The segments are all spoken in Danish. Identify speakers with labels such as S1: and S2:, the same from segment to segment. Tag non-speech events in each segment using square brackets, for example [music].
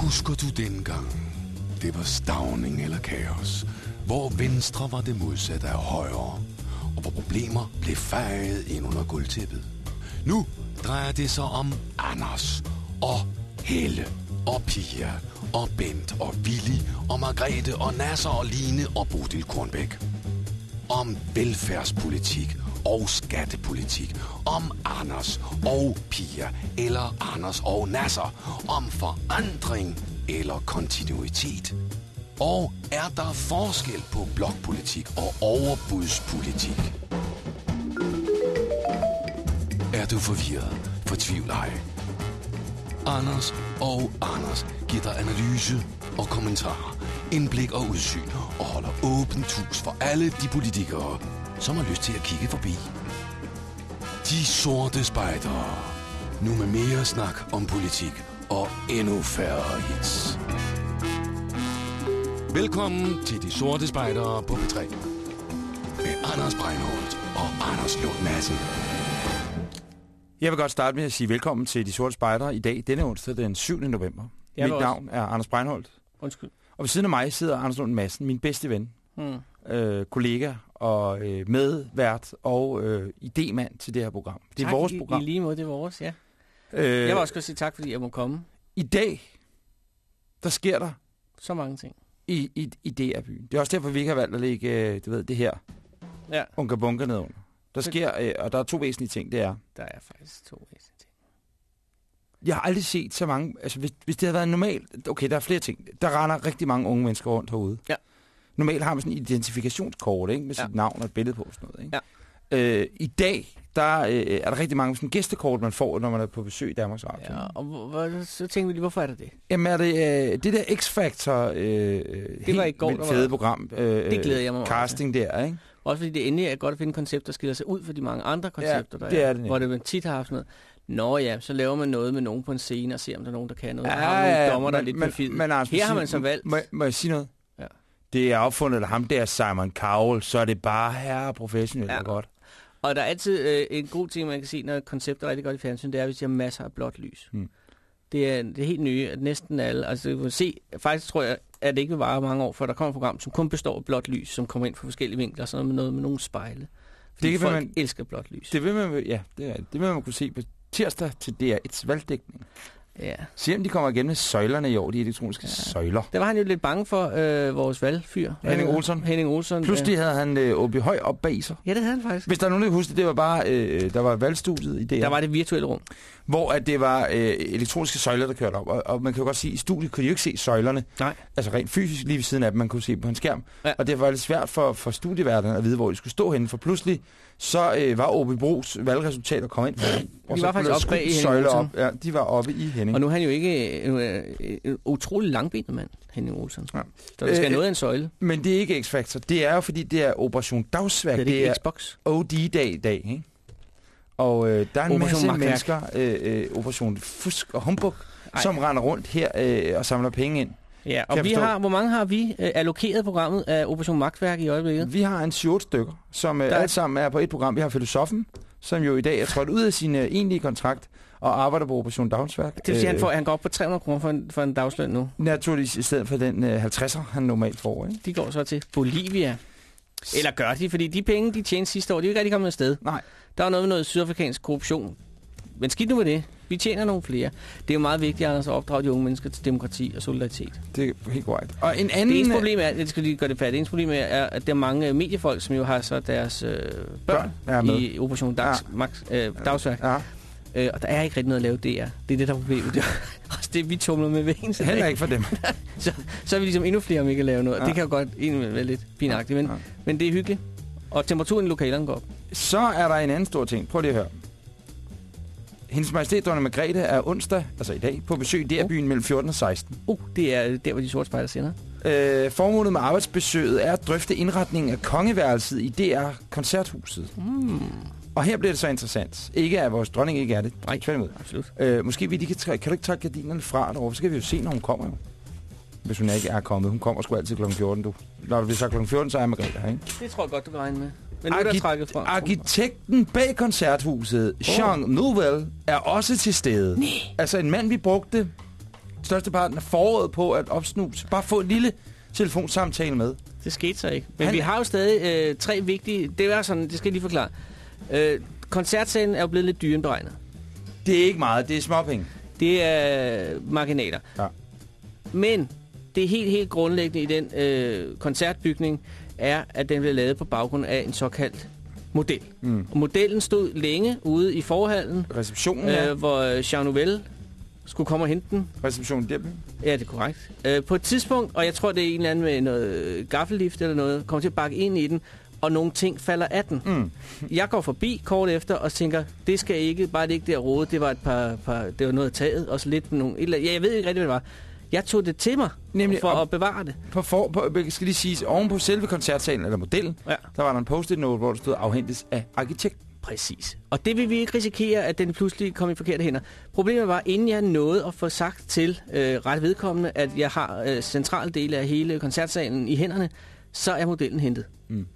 S1: Husker du dengang? Det var stavning eller kaos, hvor venstre var det modsatte af højre, og hvor problemer blev fejet ind under gulvtæppet. Nu drejer det sig om Anders og Helle og Pia og Bent og Willy og Margrethe og Nasser og Line og Bodil Kornbæk. Om velfærdspolitik og skattepolitik. Om Anders og Pia eller Anders og Nasser. Om forandring eller kontinuitet. Og er der forskel på blokpolitik og overbudspolitik? Er du forvirret? Fortvivl ej. Anders og Anders giver dig analyse og kommentarer, indblik og udsyn og holder åbent hus for alle de politikere, som har lyst til at kigge forbi. De sorte spejdere. Nu med mere snak om politik og endnu færre hits. Velkommen til De Sorte Spejdere på P3. Med Anders Breinholt og Anders Lund Madsen.
S2: Jeg vil godt starte med at sige velkommen til De Sorte Spejdere i dag, denne onsdag den 7. november.
S3: Jeg
S2: Mit navn er Anders Breinholt,
S3: Undskyld.
S2: og ved siden af mig sidder Anders Lund Madsen, min bedste ven,
S3: Hmm.
S2: øh, kollega og øh, medvært og øh, idemand til det her program. Det er
S3: tak,
S2: vores
S3: i-
S2: program.
S3: I lige måde, det er vores, ja.
S2: Øh,
S3: Jeg vil også godt sige tak, fordi jeg må komme.
S2: I dag, der sker der
S3: Så mange ting.
S2: i, i, i DR-byen. Det er også derfor, vi ikke har valgt at lægge øh, du ved, det her
S3: Ja,
S2: unga bunker ned under. Der sker, øh, og der er to væsentlige ting, det er,
S3: der er faktisk to væsentlige ting.
S2: Jeg har aldrig set så mange... Altså, hvis, hvis det havde været normalt... Okay, der er flere ting. Der render rigtig mange unge mennesker rundt herude.
S3: Ja.
S2: Normalt har man sådan en identifikationskort, ikke? Med sit
S3: Ja.
S2: navn og et billede på sådan noget, ikke?
S3: Ja.
S2: Øh, I dag, der øh, er der rigtig mange sådan gæstekort, man får, når man er på besøg i Danmarks Radio.
S3: Ja, og hvor, så tænker vi lige, hvorfor er der det?
S2: Jamen er det øh, det der X-Factor øh,
S3: Det var i går,
S2: vildt fede
S3: var-
S2: program. Øh,
S3: Det glæder jeg mig over.
S2: Casting der, ikke?
S3: Også fordi det endelig er godt at finde et koncept, der skiller sig ud fra de mange andre koncepter, der
S2: det er det
S3: Hvor det man tit har haft noget. Nå ja, så laver man noget med nogen på en scene og ser, om der er nogen, der kan noget.
S2: Ja,
S3: Ja, har nogle
S2: ja,
S3: dommer, der er lidt
S2: men-
S3: perfide.
S2: men Anders,
S3: Her har man så valgt...
S2: Må, må jeg sige noget? Det er opfundet af ham der, Simon Cowell, så er det bare herre professionelt
S3: Ja.
S2: og godt.
S3: Og der er altid øh, en god ting, man kan se, når et koncept er rigtig godt i fjernsyn, det er, hvis de har masser af blåt lys.
S2: Hmm.
S3: Det er det er helt nye, at næsten alle, altså du kan se, faktisk tror jeg, at det ikke vil vare mange år, før der kommer et program, som kun består af blåt lys, som kommer ind fra forskellige vinkler, sådan noget med noget med nogle spejle. Fordi
S2: Det kan
S3: folk
S2: man-
S3: elsker blåt lys.
S2: Det vil man, ja, det, er, det vil man kunne se på tirsdag til DR1's valgdækning.
S3: Ja.
S2: Se om de kommer igen med søjlerne i år, de elektroniske ja. søjler.
S3: Der var han jo lidt bange for øh, vores valgfyr.
S2: Henning
S3: Øh,
S2: Olsen.
S3: Henning Olsen.
S2: Pludselig havde han øh, Åby Høj op bag sig.
S3: Ja, det havde han faktisk.
S2: Hvis der er nogen, der kan huske det, det var bare, øh, der var valgstudiet i DR,
S3: Der var det virtuelle rum.
S2: hvor at det var øh, elektroniske søjler, der kørte op. Og, og man kan jo godt sige, at i studiet kunne de jo ikke se søjlerne.
S3: Nej.
S2: Altså rent fysisk lige ved siden af dem, man kunne se på en skærm.
S3: Ja.
S2: Og det var lidt svært for, for studieværterne at vide, hvor de skulle stå henne. For pludselig, så øh, var Åby Bros valgresultater kommet ind. Og
S3: De var faktisk oppe bag
S2: skudt
S3: Henning Olsen.
S2: op. Ja, de var oppe i Henning.
S3: Og nu er han jo ikke øh, øh, en utrolig langbenet mand, Henning Olsen.
S2: Ja.
S3: Så der skal
S2: Øh,
S3: noget af en søjle.
S2: Men det er ikke X-Factor. Det er jo, fordi det er Operation Dagsværk.
S3: Det er det ikke Xbox.
S2: OD-dag i dag, ikke? Og øh, der er en
S3: Operation
S2: masse
S3: Makværk.
S2: mennesker, øh, øh, Operation Fusk og Humbug,
S3: Ej.
S2: som render rundt her øh, og samler penge ind.
S3: Ja, og vi
S2: forstå.
S3: har, hvor mange har vi øh, allokeret programmet af Operation Magtværk i øjeblikket?
S2: Vi har en 7 stykker, som øh,
S3: er-
S2: alle sammen er på et program. Vi har Filosofen, som jo i dag er trådt ud af sin øh, egentlige kontrakt og arbejder på Operation Dagsværk.
S3: Det vil sige, at han, får, han går op på 300 kroner for en, for en dagsløn nu.
S2: Naturligvis i stedet for den øh, 50'er, han normalt får. Ikke?
S3: De går så til Bolivia. Eller gør de, fordi de penge, de tjente sidste år, de er jo ikke rigtig kommet afsted.
S2: Nej.
S3: Der er noget med noget sydafrikansk korruption. Men skidt nu med det. Vi tjener nogle flere. Det er jo meget vigtigt, Anders, at opdrage de unge mennesker til demokrati og solidaritet.
S2: Det er helt korrekt. Og en anden...
S3: Det eneste problem er, jeg skal lige gøre det færdigt, det eneste problem er, at der er mange øh, mediefolk, som jo har så deres øh, børn
S2: Børn
S3: i Operation Dags, ja. Max, øh, Dagsværk.
S2: Ja,
S3: Øh, og der er ikke rigtig noget at lave DR. Det er det, der er problemet. Det er [laughs] også det, vi tumler med hver eneste
S2: heller ikke for dem. [laughs]
S3: Så, så er vi ligesom endnu flere, om ikke at lave noget. Ja. Det kan jo godt egentlig være lidt pinagtigt, men,
S2: ja.
S3: men det er hyggeligt. Og temperaturen i lokalerne går op.
S2: Så er der en anden stor ting. Prøv lige at høre. Hendes Majestæt Dronning Margrethe er onsdag, altså i dag, på besøg i DR-byen mellem 14 og 16.
S3: Uh, det er der, hvor de sorte spejder sender.
S2: Øh, formålet med arbejdsbesøget er at drøfte indretningen af kongeværelset i DR-koncerthuset.
S3: Mm,
S2: Og her bliver det så interessant. Ikke at vores dronning ikke er det.
S3: Nej.
S2: Tværtimod.
S3: absolut.
S2: Øh, måske vi lige kan, kan du ikke trække gardinerne fra derovre? Så kan vi jo se, når hun kommer jo. Hvis hun ikke er kommet. Hun kommer sgu altid kl. 14, du. Når det så kl. 14, så er Margrethe her, ikke?
S3: Det tror jeg godt, du kan regne med. Men nu er der trækket fra.
S2: Arkitekten bag koncerthuset, Jean Nouvel, er også til stede.
S3: Nej.
S2: Altså en mand, vi brugte størsteparten af foråret på at opsnuse. Bare få en lille telefonsamtale med.
S3: Det skete så ikke. Men
S2: Han-
S3: vi har jo stadig øh, tre vigtige... Det er sådan, det skal jeg lige forklare. Øh, koncertsalen er jo blevet lidt dyre end beregnet.
S2: Det er ikke meget, det er småpenge.
S3: Det er marginaler.
S2: Ja.
S3: Men det helt, helt grundlæggende i den øh, koncertbygning er, at den blev lavet på baggrund af en såkaldt model.
S2: Mm.
S3: Og modellen stod længe ude i forhallen,
S2: Receptionen, ja.
S3: øh, hvor Jean Nouvel skulle komme og hente den.
S2: Receptionen der.
S3: Ja, det er korrekt. Øh, på et tidspunkt, og jeg tror, det er en eller anden med noget gaffellift eller noget, kommer til at bakke ind i den, og nogle ting falder af den.
S2: Mm.
S3: Jeg går forbi kort efter og tænker, det skal ikke, bare det ikke der rode, det var et par, par det var noget af taget, og så lidt nogle, eller, ja, jeg ved ikke rigtig, hvad det var. Jeg tog det til mig,
S2: Nemlig
S3: for at bevare det.
S2: På, for, på, skal lige sige, oven på selve koncertsalen, eller modellen,
S3: Ja.
S2: der var der en post-it note, hvor der stod afhentes af arkitekt.
S3: Præcis. Og det vil vi ikke risikere, at den pludselig kom i forkerte hænder. Problemet var, inden jeg nåede at få sagt til øh, ret vedkommende, at jeg har øh, centrale dele af hele koncertsalen i hænderne, så er modellen hentet.
S2: Mm.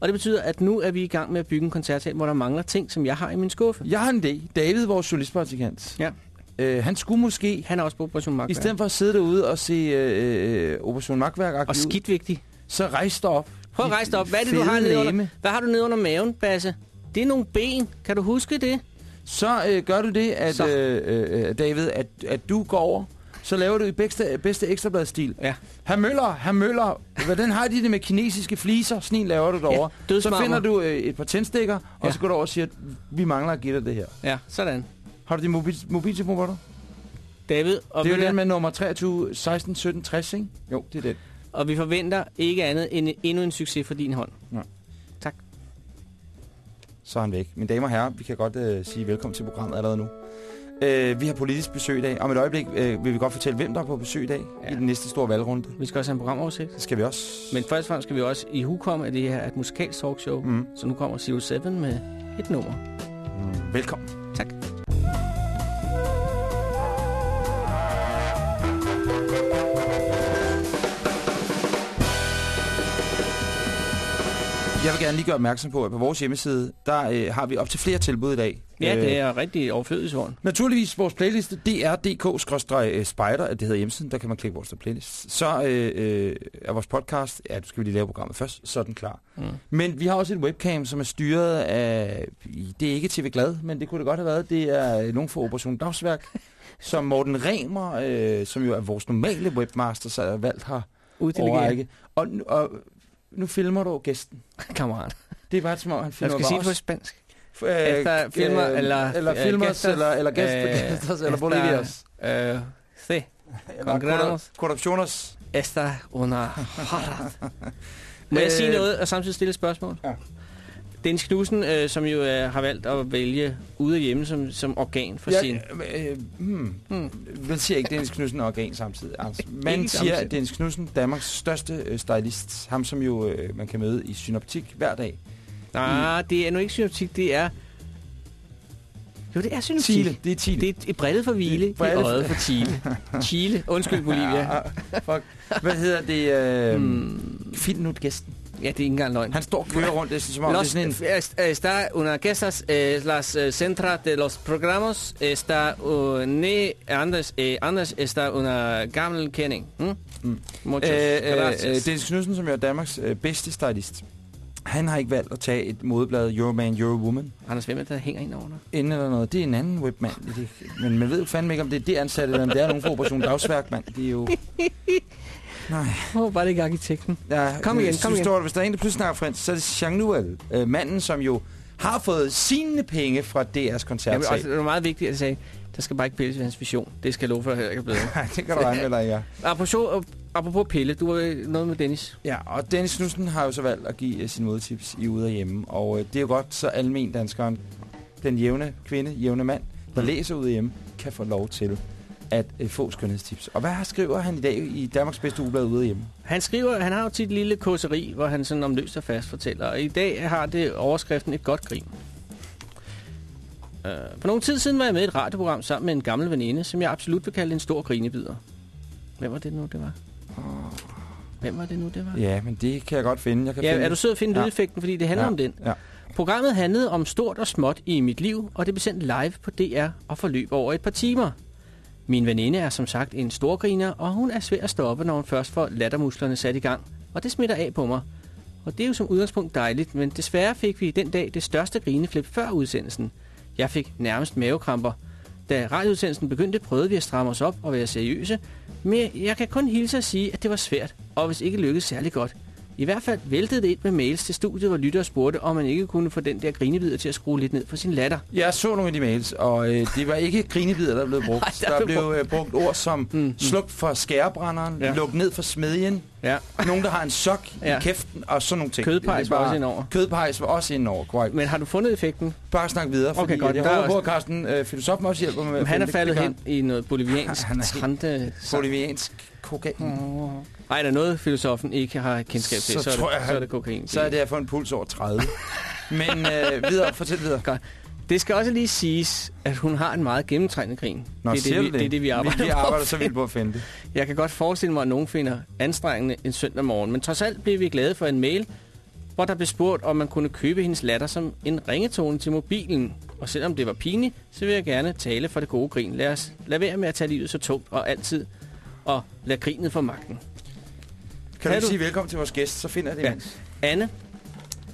S3: Og det betyder, at nu er vi i gang med at bygge en koncertsal, hvor der mangler ting, som jeg har i min skuffe.
S2: Jeg har en idé. David, vores journalistpraktikant,
S3: Ja.
S2: Øh, han skulle måske,
S3: Han er også på Operation
S2: i
S3: Magtværk.
S2: stedet for at sidde derude og se øh, øh, Operation Magtværk
S3: Og skidt vigtigt.
S2: så rejse dig op.
S3: Prøv at rejse dig op. Hvad er det, du har nede under? Hvad har du nede under maven, Basse? Det er nogle ben. Kan du huske det?
S2: Så øh, gør du det, at
S3: Så.
S2: øh, øh, David, at, at du går over, så laver du i bedste, bedste ekstrabladstil.
S3: Ja.
S2: Herr Møller, herr Møller, hvordan har de det med kinesiske fliser? En laver du derovre. så
S3: dødsmarmor.
S2: finder du øh, et par tændstikker, og
S3: Ja.
S2: så går du over og siger, at vi mangler at give dig det her.
S3: Ja, sådan.
S2: Har du din mobil, mobiltelefon på dig?
S3: David, og,
S2: det er jo den med nummer 23 16 17 60, ikke? Jo, det er den.
S3: og vi forventer ikke andet end endnu en succes for din hånd.
S2: Så er han væk. Mine damer og herrer, vi kan godt øh, sige velkommen til programmet allerede nu. Øh, vi har politisk besøg i dag. Om et øjeblik øh, vil vi godt fortælle, hvem der er på besøg i dag
S3: Ja.
S2: ja. i den næste store valgrunde.
S3: Vi skal også have en programoversigt.
S2: Det skal vi også.
S3: Men først og fremmest skal vi også i hukomme, at det her er et musikalsk talkshow. Mm. Så nu kommer Zero Seven med et nummer.
S2: Mm. Velkommen. Jeg vil gerne lige gøre opmærksom på, at på vores hjemmeside, der øh, har vi op til flere tilbud i dag.
S3: Ja,
S2: Øh,
S3: det er rigtig overflødighedsvogn.
S2: Naturligvis vores playliste, dr.dk-spider, det hedder hjemmesiden, der kan man klikke vores playlist. Så øh, øh, er vores podcast, ja, du skal vi lige lave programmet først, så er den klar.
S3: Mm.
S2: Men vi har også et webcam, som er styret af, det er ikke TV Glad, men det kunne det godt have været, det er nogen fra Operation Dagsværk, [laughs] som Morten Remer, øh, som jo er vores normale webmaster, så er valgt har
S3: Uddelegere.
S2: Og, og nu filmer du gæsten. [laughs]
S3: kammerat.
S2: Det er bare som om, han
S3: Jeg
S2: filmer
S3: skal sige det på spansk.
S2: Øh,
S3: Efter filmer,
S2: øh,
S3: eller-
S2: eller
S3: øh,
S2: filmers,
S3: gæster,
S2: eller, eller gæster,
S3: øh,
S2: eller bolivias.
S3: Øh, se, [laughs]
S2: korru- korruptioners.
S3: esta una. Må jeg
S2: Øh,
S3: sige noget og samtidig stille et spørgsmål?
S2: Ja.
S3: Dennis Knudsen, øh, som jo øh, har valgt at vælge ude af hjemme som, som organ for sin...
S2: Ja, øh, hmm.
S3: Hmm.
S2: Vel siger ikke Dennis Knudsen organ samtidig. Altså, man
S3: Ikke
S2: siger, at Dennis Knudsen, Danmarks største øh, stylist, ham som jo øh, man kan møde i synoptik hver dag.
S3: Nej, det er nu ikke synoptik, det er... Jo, det er synoptik.
S2: Chile, det er Chile.
S3: Det er et brillet for hvile,
S2: brillet-
S3: øjet for Chile. Chile. Undskyld, Bolivia.
S2: Ja, [laughs] fuck. Hvad hedder det? Øh,
S3: Hmm.
S2: Find nu gæsten.
S3: Ja, det er ikke engang løgn.
S2: Han står og kører rundt, det er som om, det er
S3: Los,
S2: sådan en...
S3: eh, está una quesas eh, las eh, centra de los programas está une Anders eh, Anders está una gammel kenning. Hmm?
S2: Mm.
S3: Muchas
S2: Øh, øh, øh,
S3: gracias.
S2: Dennis Knudsen, som jo er Danmarks øh, bedste stylist, han har ikke valgt at tage et modeblad Euroman, Eurowoman,
S3: Anders, hvem er det, der hænger ind over dig?
S2: inden eller noget. Det er en anden webmand. Det, men man ved jo fandme ikke, om det er det ansatte, eller om det er nogen fra Operation Dagsværk, mand. Det er jo... [laughs] Nej.
S3: Oh, var det ikke arkitekten?
S2: Ja,
S3: Kom igen, kom
S2: du
S3: igen.
S2: Står, hvis der er en, der pludselig snakker fransk, så er det Jean Nouvel, øh, manden, som jo har fået sine penge fra DR's
S3: Jamen,
S2: koncertsal.
S3: også, det var meget vigtigt at sige, der skal bare ikke pilles ved hans vision. Det skal jeg love for, at jeg ikke er blevet. [laughs]
S2: Nej, det kan du regne med, eller ikke?
S3: apropos, apropos pille, du var øh, noget med Dennis.
S2: Ja, og Dennis Knudsen har jo så valgt at give uh, sine modtips i ude og hjemme. Og uh, det er jo godt, så almen danskeren, den jævne kvinde, jævne mand, der
S3: Mm.
S2: læser ude hjemme, kan få lov til at uh, få skønhedstips. Og hvad skriver han i dag i Danmarks bedste ugeblad ude hjemme?
S3: Han skriver, han har jo tit lille kåseri, hvor han sådan om løst og fast fortæller. Og i dag har det overskriften et godt grin. Uh, for nogle tid siden var jeg med i et radioprogram sammen med en gammel veninde, som jeg absolut vil kalde en stor grinebider. Hvem var det nu, det var? Hvem var det nu, det var?
S2: Ja, men det kan jeg godt finde. Jeg kan
S3: Ja,
S2: finde
S3: er du sød at finde
S2: Ja.
S3: lydeffekten, fordi det handler
S2: Ja,
S3: om den.
S2: ja.
S3: Programmet handlede om stort og småt i mit liv, og det blev sendt live på DR og forløb over et par timer. Min veninde er som sagt en storgriner, og hun er svær at stoppe, når hun først får lattermusklerne sat i gang. Og det smitter af på mig. Og det er jo som udgangspunkt dejligt, men desværre fik vi den dag det største grineflip før udsendelsen. Jeg fik nærmest mavekramper. Da radioudsendelsen begyndte, prøvede vi at stramme os op og være seriøse, men jeg kan kun hilse at sige, at det var svært, og hvis ikke lykkedes særlig godt. I hvert fald væltede det ind med mails til studiet, hvor lyttere spurgte, om man ikke kunne få den der grinevidere til at skrue lidt ned for sin latter.
S2: Jeg så nogle af de mails, og øh, det var ikke grinebider, der blev brugt. [laughs]
S3: Nej, der
S2: der,
S3: blev
S2: blev øh, brugt ord som
S3: Mm, mm.
S2: sluk for skærebrænderen,
S3: Ja.
S2: luk ned for smedjen,
S3: Ja.
S2: nogen, der har en sok ja. I kæften, og sådan nogle ting.
S3: Kødpejs var også indover.
S2: Kødpejs var også indover, korrekt.
S3: Men har du fundet effekten?
S2: Bare snak videre, fordi
S3: Okay, godt.
S2: jeg
S3: Der er
S2: håber på, at Carsten, øh, filosofen også hjælper mig
S3: han er faldet
S2: Det
S3: hen i noget boliviansk
S2: Han er
S3: trante...
S2: Boliviansk kokain.
S3: Nej, der er noget, filosofen ikke har kendskab til,
S2: Så
S3: så, så, er,
S2: tror
S3: det,
S2: jeg,
S3: så er det kokain.
S2: Så er det at få en puls over 30. [laughs] Men øh, videre, fortæl videre.
S3: Det skal også lige siges, at hun har en meget gennemtrængende grin.
S2: Nå,
S3: det, er det, vi,
S2: du
S3: det er det, vi arbejder
S2: vi, vi arbejder så vildt på at finde det.
S3: Jeg kan godt forestille mig, at nogen finder anstrengende en søndag morgen. Men trods alt blev vi glade for en mail, hvor der blev spurgt, om man kunne købe hendes latter som en ringetone til mobilen. Og selvom det var pinligt, så vil jeg gerne tale for det gode grin. Lad os lad være med at tage livet så tungt og altid og lad grinet få magten.
S2: Kan,
S3: Kan
S2: du
S3: du-
S2: sige velkommen til vores gæst, så finder jeg det
S3: Ja. Anne,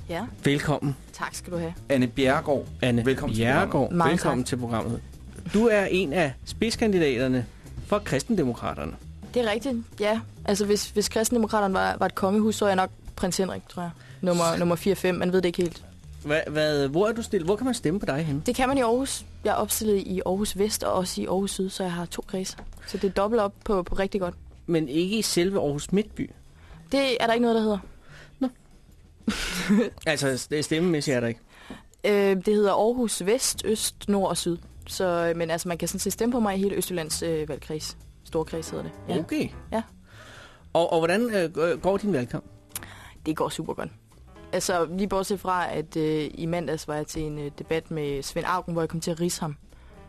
S4: Ja,
S3: velkommen.
S4: tak skal du have.
S2: Anne Bjerregaard.
S3: Anne
S2: Velkommen til
S3: Bjerregaard,
S4: Mange
S3: velkommen
S4: tak.
S3: til programmet. Du er en af spidskandidaterne for kristendemokraterne.
S4: Det er rigtigt, ja. Altså, hvis, hvis kristendemokraterne var, var et kongehus, så er jeg nok prins Henrik, tror jeg. Nummer, nummer 4-5, man ved det ikke helt.
S3: Hvad, hvad, hvor er du stillet? Hvor kan man stemme på dig henne?
S4: Det kan man i Aarhus. Jeg er opstillet i Aarhus Vest og også i Aarhus Syd, så jeg har to kredse. Så det er dobbelt op på, på rigtig godt.
S3: Men ikke i selve Aarhus Midtby.
S4: Det er der ikke noget, der hedder. [laughs]
S3: Altså, det er stemmemæssigt er der ikke.
S4: Øh, det hedder Aarhus Vest, Øst, Nord og Syd. Så, øh, men altså, man kan sådan set stemme på mig i hele Østjyllands øh, valgkreds. Storkreds hedder det. Ja.
S3: Okay.
S4: Ja.
S3: Og, og hvordan øh, går din valgkamp?
S4: Det går super godt. Altså, lige bortset fra, at øh, i mandags var jeg til en øh, debat med Svend Augen, hvor jeg kom til at rise ham.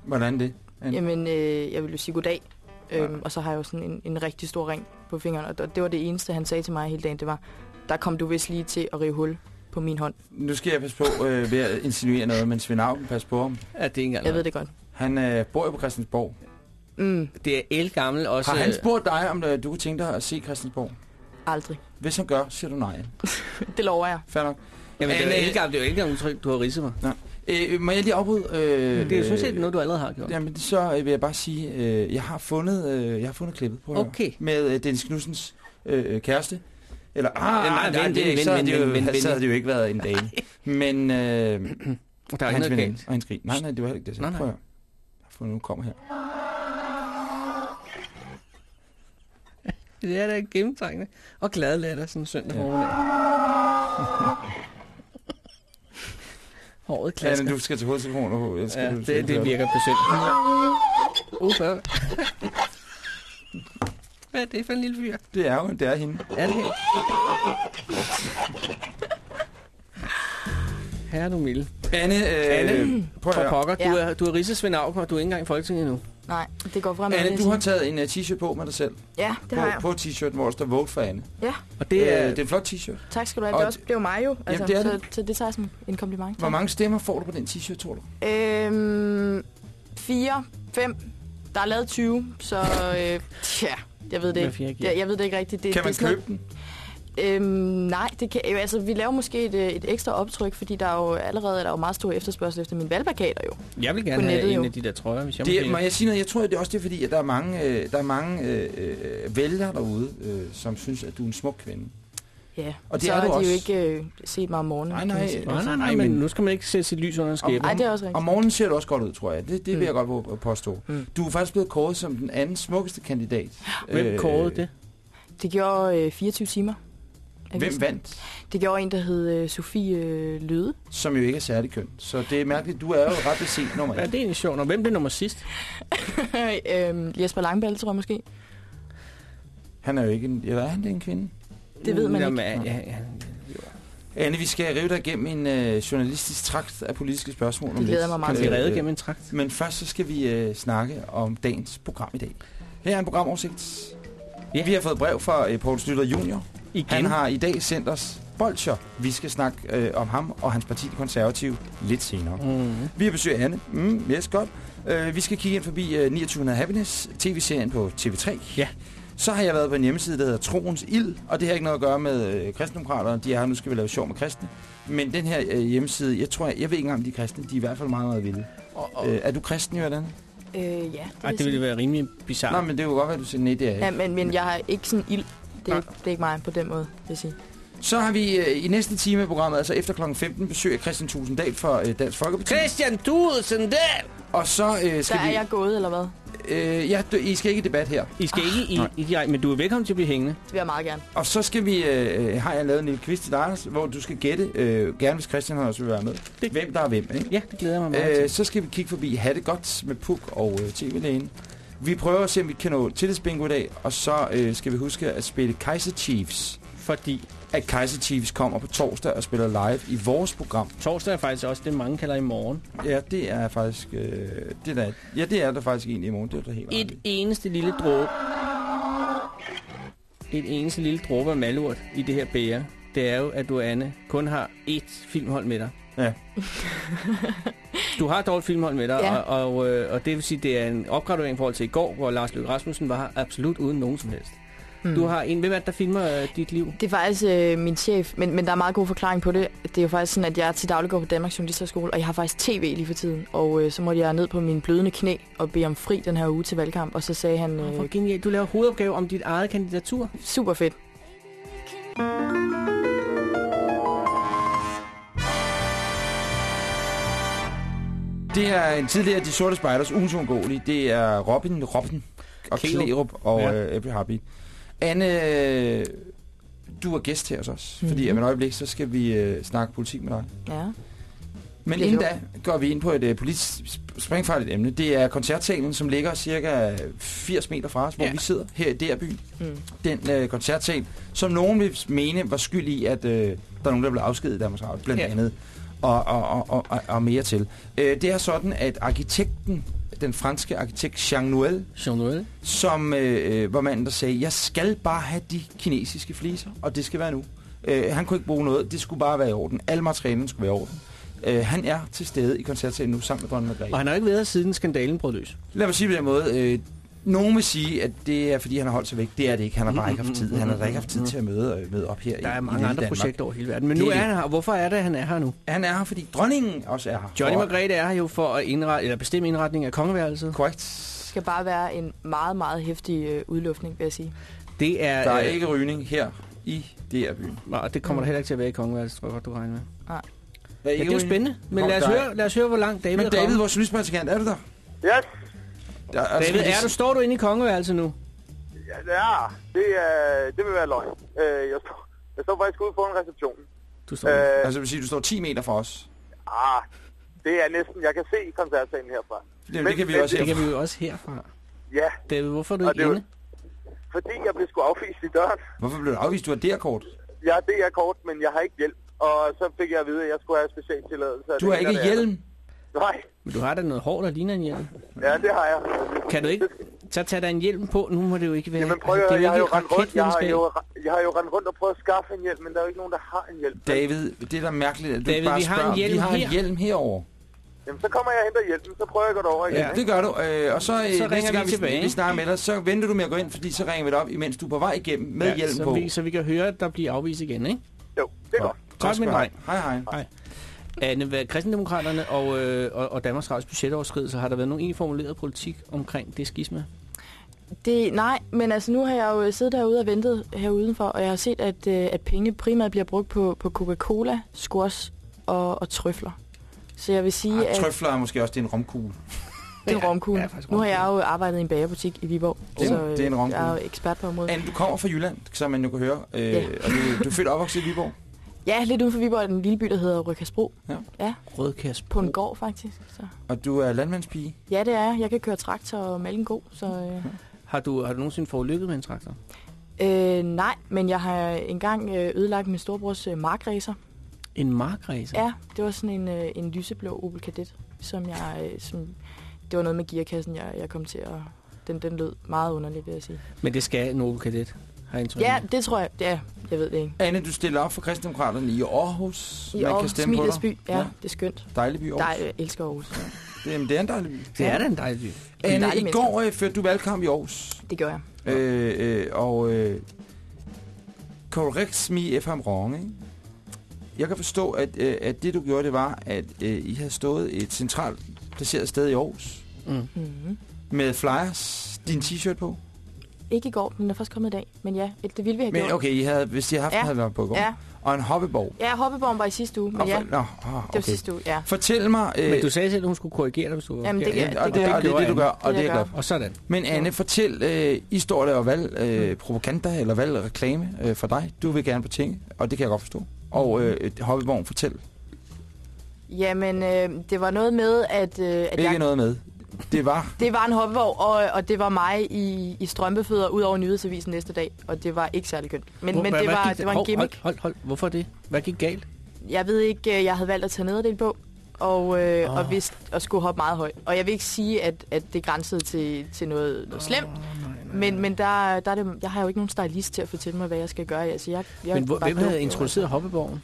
S2: Hvordan det? Anne?
S4: Jamen, øh, jeg vil jo sige goddag. Øhm,
S2: Ja.
S4: Og så har jeg jo sådan en, en rigtig stor ring på fingeren. Og det- var det eneste, han sagde til mig hele dagen. Det var, der kom du vist lige til at rive hul på min hånd.
S2: Nu skal jeg passe på øh, ved at insinuere noget, men Svend Auken, pas på ham.
S3: Ja, det er ikke engang
S4: Jeg ved det godt.
S2: Han øh, bor jo på Christiansborg.
S4: Mm,
S3: Det er elgammel også.
S2: Har han
S3: øh,
S2: spurgt dig, om øh, du kunne tænke dig at se Christiansborg?
S4: aldrig.
S2: Hvis han gør, siger du nej. [laughs]
S4: Det lover jeg.
S2: Fair nok.
S3: Jamen, det er jo
S2: Anne-
S3: elgammel, det er jo ikke engang udtryk, du har ridset mig.
S2: Øh, må jeg lige afbryde? Øh,
S3: Det er jo sådan set noget, du allerede har gjort.
S2: Jamen, så øh, vil jeg bare sige, øh, jeg har fundet, øh, jeg har fundet klippet på
S3: Okay.
S2: med øh, Dennis Knudsens øh, kæreste. Eller, ah,
S3: nej,
S2: nej,
S3: vent,
S2: nej,
S3: vent,
S2: det, er ikke-
S3: vent,
S2: så havde
S3: vent,
S2: det jo,
S3: vent, vent,
S2: så havde det jo ikke været en dame. [laughs] Men øh,
S3: Der er
S2: hans
S3: ikke
S2: veninde og hans grin. Nej, nej, det var heller ikke det. sagde.
S3: Nej, nej.
S2: Prøv at høre. Jeg har fundet, nu kommer her.
S3: Det er da gennemtrængende. Og glad latter sådan en søndag
S2: Ja.
S3: formiddag. Håret klasker.
S2: Anne, du skal til hovedtelefoner på. Jeg skal,
S3: Ja, det,
S2: skal
S3: det virker besynderligt. Uh, hvad? Er det for en lille fyr?
S2: Det er jo, det er hende.
S3: Er det her? Herre du milde.
S2: Anne, øh,
S3: Anne,
S2: prøv at høre.
S3: pokker, du
S4: Ja.
S3: er, du er ridset Svend Auken, og du er ikke engang i Folketinget endnu.
S4: Nej, det går frem.
S2: Anne, du har taget en uh, t-shirt på med dig selv.
S4: Ja, det
S2: på,
S4: har jeg.
S2: på t-shirten, hvor der Vote for Anne.
S4: Ja,
S3: Og
S2: Det
S3: det
S2: er,
S3: er...
S2: øh, det er en flot t-shirt.
S4: tak skal du have.
S2: Og
S4: Det er, også, det er jo mig jo. Altså,
S2: det er
S4: så,
S2: det.
S4: så det tager jeg som en kompliment.
S2: Hvor mange stemmer får du på den t-shirt, tror du?
S4: Øhm, fire, fem. Der er lavet 20, så øh, tja, jeg ved det ikke. Jeg, jeg ved det ikke rigtigt. Det,
S2: Kan
S4: det
S2: man
S4: er sådan
S2: købe den?
S4: Øhm, nej, det kan, jo, altså, vi laver måske et, øh, et ekstra optryk, fordi der er jo allerede er der jo meget stor efterspørgsel efter mine valgplakater jo.
S3: Jeg vil gerne have en
S4: jo.
S3: af de der trøjer, hvis jeg
S2: Det,
S3: må
S2: må
S3: det,
S2: jeg sige noget? Jeg tror, det er også det, er fordi, at der er mange, øh, der er mange øh, øh, vælgere derude, øh, som synes, at du er en smuk kvinde.
S4: Ja,
S2: Og det
S4: så
S2: er du
S4: har de jo
S2: også.
S4: ikke øh, set mig om morgenen.
S2: Nej, nej,
S4: sige.
S3: Nej, nej, nej,
S2: Ej,
S3: men
S2: men-
S3: nu skal man ikke sætte sit lys under en skæbe.
S4: Nej, det er også rigtigt.
S2: Om morgenen ser du også godt ud, tror jeg. Det, det vil
S4: Mm.
S2: jeg godt påstå.
S4: Mm.
S2: Du er faktisk blevet kåret som den anden smukkeste kandidat.
S3: Hvem
S2: Øh,
S3: kårede det?
S4: Det gjorde øh, 24 timer.
S2: Hvem vandt?
S4: Det gjorde en, der hed øh, Sofie øh, Løde.
S2: Som jo ikke er særlig køn. Så det er mærkeligt. Du er jo ret beset nummer
S3: Ja,
S2: et.
S3: det er egentlig sjovt. Og hvem blev nummer sidst? [laughs]
S4: øhm, Jesper Langballe, tror jeg måske.
S2: Han er jo ikke en... Eller er han det en kvinde?
S4: Det ved man
S3: Jamen,
S4: ikke.
S3: Ja, ja, ja.
S2: Anne, vi skal rive dig igennem en øh, journalistisk trakt af politiske spørgsmål. om
S4: Det glæder mig meget
S3: Kan
S4: til.
S3: vi redde gennem en trakt?
S2: Men først så skal vi øh, snakke om dagens program i dag. Her er en programoversigt.
S3: Ja.
S2: Vi har fået brev fra øh, Poul Slytter Junior.
S3: Igen?
S2: Han har i dag sendt os bolcher. Vi skal snakke øh, om ham og hans parti, de konservative, lidt senere.
S3: Mm.
S2: Vi har besøg af Anne. Mm, yes, godt. Øh, vi skal kigge ind forbi øh, 2900 Happiness, tv-serien på TV3.
S3: Ja.
S2: Så har jeg været på en hjemmeside, der hedder Troens Ild, og det har ikke noget at gøre med øh, kristendemokraterne. De er her, nu skal vi lave sjov med kristne. Men den her øh, hjemmeside, jeg tror, jeg, jeg ved ikke engang, om de er kristne. De er i hvert fald meget, meget vilde.
S3: Og, og,
S2: Øh, er du kristen, Jørgen?
S4: Øh, ja, det,
S3: ej,
S4: vil
S3: det ville være rimelig bizarrt.
S2: Nej, men det er jo godt, at du siger, nej, det er jeg
S4: Ja,
S2: ikke.
S4: men, men jeg har ikke sådan ild. Det er, ikke, det er ikke mig på den måde, vil jeg sige.
S2: Så har vi øh, i næste time af programmet, altså efter kl. 15, besøg af Christian Tusinddal fra øh, Dansk Folkeparti.
S3: Christian Tusinddal!
S2: Og så øh, skal
S4: er
S2: vi...
S4: jeg gået, eller hvad?
S2: Øh, ja, du, I skal ikke i debat her.
S3: I skal ikke i,
S2: Nej.
S3: i direkte, men du er velkommen til at blive hængende.
S4: Det vil jeg meget gerne.
S2: Og så skal vi, øh, har jeg lavet en lille quiz til dig, hvor du skal gætte, øh, gerne hvis Christian også vil være med,
S3: Det-
S2: hvem der er hvem. Ikke?
S3: Ja, det glæder jeg mig meget
S2: Øh,
S3: til.
S2: så skal vi kigge forbi Ha' det godt med Puk og øh, TV-lægen. Vi prøver at se, om vi kan nå tillidsbingo i dag, og så øh, skal vi huske at spille Kaiser Chiefs.
S3: Fordi
S2: At Kaiser Chiefs kommer på torsdag og spiller live i vores program.
S3: torsdag er faktisk også det, mange kalder i morgen.
S2: Ja, det er faktisk... Øh, det der, ja, det er der faktisk egentlig i morgen. Det er der helt
S3: Et
S2: i.
S3: eneste lille dråbe. Et eneste lille dråbe af malurt i det her bære, det er jo, at du, Anne, kun har ét filmhold med dig.
S2: Ja. [laughs]
S3: Du har dog et filmhold med dig,
S4: Ja.
S3: og, og, øh, og det vil sige, det er en opgradering i forhold til i går, hvor Lars Løkke Rasmussen var absolut uden nogen som helst.
S4: Mm.
S3: Du har en, hvem er det, der filmer øh, dit liv?
S4: Det er faktisk øh, min chef, men, men der er meget god forklaring på det. Det er jo faktisk sådan, at jeg er til daglig går på Danmarks Journalisterskole, og jeg har faktisk tv lige for tiden. Og øh, så måtte jeg ned på min blødende knæ og bede om fri den her uge til valgkamp, og så sagde han,
S3: øh, Hvor genialt. Du laver hovedopgave om dit eget kandidatur.
S4: super fedt.
S2: Det er en tidligere De Sorte Spejders ugens uundgåelige. Det er Robin, Robin og
S3: Klerup.
S2: Klerup og
S3: Ja.
S2: øh, Apple Harby. Anne, du er gæst her hos os, mm-hmm. fordi
S4: Mhm.
S2: om et øjeblik, så skal vi øh, snakke politik med dig.
S4: Ja.
S2: Men inden da går vi ind på et øh, politisk sp- springfarligt emne. Det er koncertsalen, som ligger cirka 80 meter fra os, hvor
S3: Ja.
S2: vi sidder her i Derby.
S4: Mm.
S2: Den øh, koncertsal, som nogen vil mene var skyld i, at øh, der er nogen, der blev afskediget i Danmarks Radio, blandt
S3: Ja.
S2: andet. Og, og, og, og, og, mere til. Øh, det er sådan, at arkitekten, den franske arkitekt Jean Nouvel,
S3: Jean-Noël.
S2: som øh, øh, var manden, der sagde, jeg skal bare have de kinesiske fliser, og det skal være nu. Øh, han kunne ikke bruge noget, det skulle bare være i orden. Alle materialerne skulle være i orden. Øh, han er til stede i koncertsalen nu sammen med dronning Margrethe.
S3: Og han har ikke været siden skandalen brød løs.
S2: Lad mig sige på den måde. Øh, nogen vil sige, at det er, fordi han har holdt sig væk. Det er det ikke. Han har bare ikke haft tid. Han har da ikke haft tid til at møde, øh, møde op her i
S3: Der er mange andre
S2: Danmark.
S3: projekter over hele verden. Men
S2: Det
S3: nu
S2: er det.
S3: han her. og Hvorfor er det, at han er her nu?
S2: Han er her, fordi dronningen også er her.
S3: Johnny
S2: Og-
S3: Margrethe er her jo for at indrette, eller bestemme indretning af kongeværelset.
S2: Korrekt.
S4: skal bare være en meget, meget hæftig øh, udluftning, vil jeg sige.
S3: Det er...
S2: Der er
S3: øh,
S2: ikke rygning her i DR-byen.
S3: Og det kommer der heller ikke til at være i kongeværelset, tror jeg godt, du regner med.
S2: Er
S3: Ja, det er jo spændende. Men
S2: Kom,
S3: lad os,
S2: der er-
S3: høre, lad os høre, hvor langt David
S2: Men
S3: er
S2: David,
S3: kommet.
S2: vores journalistprædikant, er du der?
S5: Yes,
S2: der og så
S3: David, er du, står du inde i kongeværelset nu?
S5: ja, ja det, er, det vil være løgn. Øh, jeg, står, jeg står faktisk ude foran receptionen.
S3: Du står
S5: Øh,
S2: Altså, det vil sige, du står 10 meter fra os.
S5: ah, det er næsten, jeg kan se koncertsalen herfra.
S2: Det, det
S5: Men-
S2: kan vi
S5: men
S2: også
S3: Det
S2: se.
S3: kan vi jo også herfra.
S5: Ja,
S3: David, hvorfor er du ikke
S5: det er
S3: inde?
S5: fordi jeg blev sgu afvist i døren.
S2: Hvorfor blev du afvist? Du har DR-kort.
S5: Ja, det er kort, men jeg har ikke hjælp. Og så fik jeg at vide, at jeg skulle have specialtilladelse.
S2: Du
S5: det
S2: har ikke
S5: det
S2: hjelm.
S5: Nej,
S3: Men du har da noget hår, der ligner en hjelm.
S5: ja, det har jeg.
S3: Kan du ikke så tage dig en hjelm på? Nu må det jo ikke være...
S5: Jamen prøv
S3: altså,
S5: at
S3: er
S5: jeg har jo rendt rundt, jeg har jo, jeg har jo rendt rundt og prøvet at skaffe en hjelm, men der er jo ikke nogen, der har en hjelm.
S2: David, det er da mærkeligt, at du
S3: David,
S2: bare
S3: vi har en hjelm
S2: vi har en
S3: her.
S2: hjelm herover.
S5: Jamen, så kommer jeg og henter hjelmen, så prøver jeg at gå derover igen.
S2: Ja, det gør du. Øh, og så, øh,
S3: Så
S2: næste
S3: ringer vi
S2: gang,
S3: tilbage.
S2: vi, vi snakker med dig, så venter du med at gå ind, fordi så ringer vi dig op, imens du er på vej igennem med
S3: Ja,
S2: hjelm
S3: så
S2: på.
S3: Vi, så vi kan høre, at der bliver afvist igen, ikke?
S5: Jo, det er godt.
S3: Tak, min
S2: have.
S3: dreng.
S2: Hej, hej.
S3: Anne, hvad kristendemokraterne og, øh, og, og Danmarks Radios budgetoverskridelser, har der været nogen egentlig formuleret politik omkring det skisma?
S4: Det, nej, men altså nu har jeg jo siddet derude og ventet herudenfor, og jeg har set, at, øh, at pengene primært bliver brugt på, på Coca-Cola, squash og, og trøfler. Så jeg vil sige,
S2: Ah,
S4: at
S2: trøfler er måske også det er en romkugle. [laughs]
S4: det er
S3: Ja,
S4: romkugle.
S3: ja,
S4: nu har jeg jo arbejdet i en bagerbutik i Viborg,
S2: Det er-
S4: så øh,
S2: det er en romkugle.
S4: jeg er jo ekspert på området.
S2: Anne, du kommer fra Jylland, som man jo kan høre. Øh,
S4: Ja.
S2: Og du, du er født og opvokset i Viborg.
S4: Ja, lidt uden for Viborg den lille by, der hedder Rødkærsbro.
S2: Ja.
S4: ja
S3: Rødkast.
S4: på en gård faktisk. Så.
S2: Og du er landmandspige.
S4: Ja, det er jeg. Jeg kan køre traktor og malke en god, så... Øh. [laughs]
S3: Har du, har du nogensinde forulykket med en traktor?
S4: Øh, nej, men jeg har engang øh, ødelagt min storebrors øh, markræser.
S3: En markræser?
S4: Ja, det var sådan en, øh, en lyseblå Opel Kadett, som jeg... Øh, som, det var noget med gearkassen, jeg, jeg kom til at... Den, den lød meget underligt, vil jeg sige.
S3: Men det skal en Opel Kadett. Har indtryk
S4: Ja, det tror jeg. Ja, jeg ved det ikke.
S2: Anne, du stiller op for Kristendemokraterne i Aarhus.
S4: I
S2: Man kan
S4: Aarhus,
S2: stemme på dig.
S4: Smilets by. Ja,
S2: Ja.
S4: det er skønt.
S2: Dejlig by Aarhus.
S4: Nej, jeg elsker Aarhus.
S2: Det, jamen, det er en dejlig by.
S3: Det er da en dejlig by.
S2: Anne, i går øh, førte du valgkamp i Aarhus.
S4: Det gør jeg.
S2: Øh, øh, og øh, correct me if I'm wrong, ikke? Jeg kan forstå, at, øh, at det du gjorde, det var, at øh, I havde stået et centralt placeret sted i Aarhus
S3: Mm.
S4: Mm-hmm.
S2: med flyers, din t-shirt på.
S4: Ikke i går, men den er først kommet i dag. Men ja, det ville vi have
S2: Men
S4: gjort.
S2: okay, I havde, hvis I havde haft
S4: Ja.
S2: den, havde været på i går.
S4: Ja,
S2: Og en hoppeborg.
S4: ja hoppeborgen var i sidste uge, men ja, det
S2: Nå, oh,
S4: var
S2: okay.
S4: sidste uge, ja.
S2: Fortæl mig... Øh,
S3: Men du sagde selv, at hun skulle korrigere dig, hvis du var
S4: Jamen, det
S3: forkert.
S4: kan-
S2: og, det, og det er
S3: gjorde
S2: det, du gør, og
S4: Det
S2: det er for.
S3: Og sådan.
S2: Men Anne, fortæl, øh, I står der og valg øh, propaganda eller valgreklame øh, for dig. Du vil gerne på ting, og det kan jeg godt forstå. Og øh, Hoppeborg, fortæl.
S4: Jamen, øh, det var noget med, at, øh, at
S2: Ikke
S4: jeg...
S2: noget med. Det var...
S4: Det var en hoppevogn, og, og det var mig i, i strømpefødder ud over nyhedsavisen næste dag, og det var ikke særlig kønt. Men,
S3: Hvor-
S4: men
S3: hvad-
S4: det, var, det var en gimmick.
S3: Hold, hold, hold. Hvorfor det? Hvad gik galt?
S4: Jeg ved ikke, øh, jeg havde valgt at tage nederdel på, og, øh,
S3: Åh.
S4: og vidste at skulle hoppe meget højt. Og jeg vil ikke sige, at, at det grænsede til, til noget, noget slemt, men, men der, der er det, jeg har jo ikke nogen stylist til at fortælle mig, hvad jeg skal gøre. Altså, jeg, jeg
S3: Men hvor, hvem havde introduceret hoppeborgen?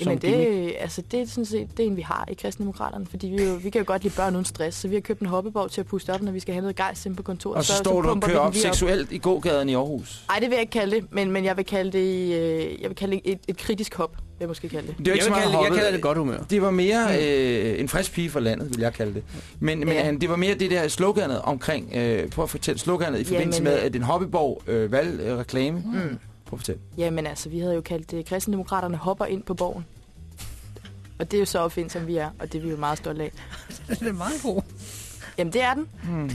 S4: Jamen
S3: gimmick?
S4: det, altså, det er sådan set det, er en, vi har i Kristendemokraterne, fordi vi, jo, vi kan jo godt lide børn uden stress, så vi har købt en hoppeborg til at puste op, når vi skal have noget gejst inde på kontoret.
S2: Og så står du og kører
S4: den
S2: op seksuelt i gågaden i Aarhus.
S4: Nej, det vil jeg ikke kalde det, men, men jeg vil kalde det, øh, jeg vil kalde det et, et kritisk hop, vil jeg måske kalde det.
S2: Det er jo ikke
S3: jeg,
S2: så
S3: vil
S2: meget
S3: kalde, jeg kalder det godt humør.
S2: Det var mere øh, en frisk pige for landet, vil jeg kalde det. Men, men
S4: Ja.
S2: Det var mere det der sloganet omkring... Øh, prøv at fortælle sloganet i forbindelse
S4: Jamen,
S2: med, at en hoppeborg øh, valg øh, reklame.
S4: Mm.
S2: Prøv at fortælle.
S4: Jamen altså, vi havde jo kaldt det, Kristendemokraterne hopper ind på borgen. Og det er jo så opfindt, som vi er, og det er vi jo meget stolte af. [laughs]
S3: det er meget god.
S4: Jamen, det er den.
S2: Hmm.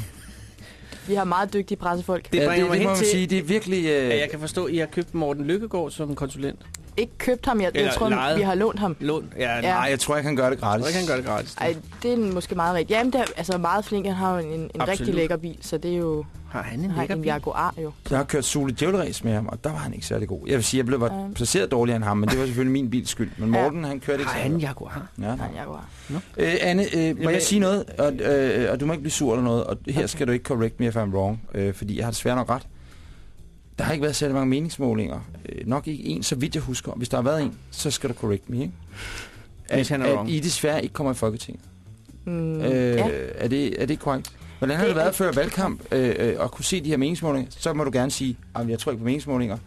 S4: Vi har meget dygtige pressefolk.
S3: Det
S2: ja,
S3: bringer
S2: det,
S3: mig
S2: det
S3: hen til,
S2: sige, det er virkelig... Øh,
S3: at jeg kan forstå, at I har købt Morten Lykkegaard som konsulent.
S4: Ikke købt ham, jeg, jeg
S3: Eller
S4: tror,
S3: lejet.
S4: vi har lånt ham.
S3: Lån. Ja,
S4: Ja.
S3: nej,
S2: Nej, jeg tror ikke, han gør det gratis.
S3: jeg kan gøre det gratis.
S4: Ej, det er måske meget rigtigt. Jamen, det er altså meget flink. Han har jo en, en rigtig
S3: Absolut.
S4: lækker bil, så det er jo
S3: Har han en
S4: han har
S3: lækker
S4: en
S3: bil?
S4: Jaguar jo.
S2: Jeg har kørt Sule Djævleræs med ham, og der var han ikke særlig god. Jeg vil sige, jeg blev var
S4: Ja.
S2: placeret dårligere end ham, men det var selvfølgelig min bils skyld. Men
S4: Ja.
S2: Morten, han kørte ikke
S3: Har han en. Jaguar?
S2: Ja,
S4: Han
S2: nej.
S4: har en Jaguar.
S2: Øh, Anne, øh, må
S3: Jamen,
S2: jeg sige noget? Og, øh, og du må ikke blive sur eller noget. Og her skal du ikke correct me if I'm wrong, øh, fordi jeg har desværre nok ret. Der har ikke været særlig mange meningsmålinger. Øh, nok ikke en, så vidt jeg husker. Hvis der har været en, så skal du correct me, ikke?
S3: Hvis han er
S2: at
S3: wrong.
S2: I desværre ikke kommer i Folketinget.
S4: Mm,
S2: Øh,
S4: ja.
S2: er, det, er det korrekt? Hvordan har
S4: Det
S2: det, været før valgkamp øh, øh, at kunne se de her meningsmålinger? Så må du gerne sige, at jeg tror ikke på meningsmålinger,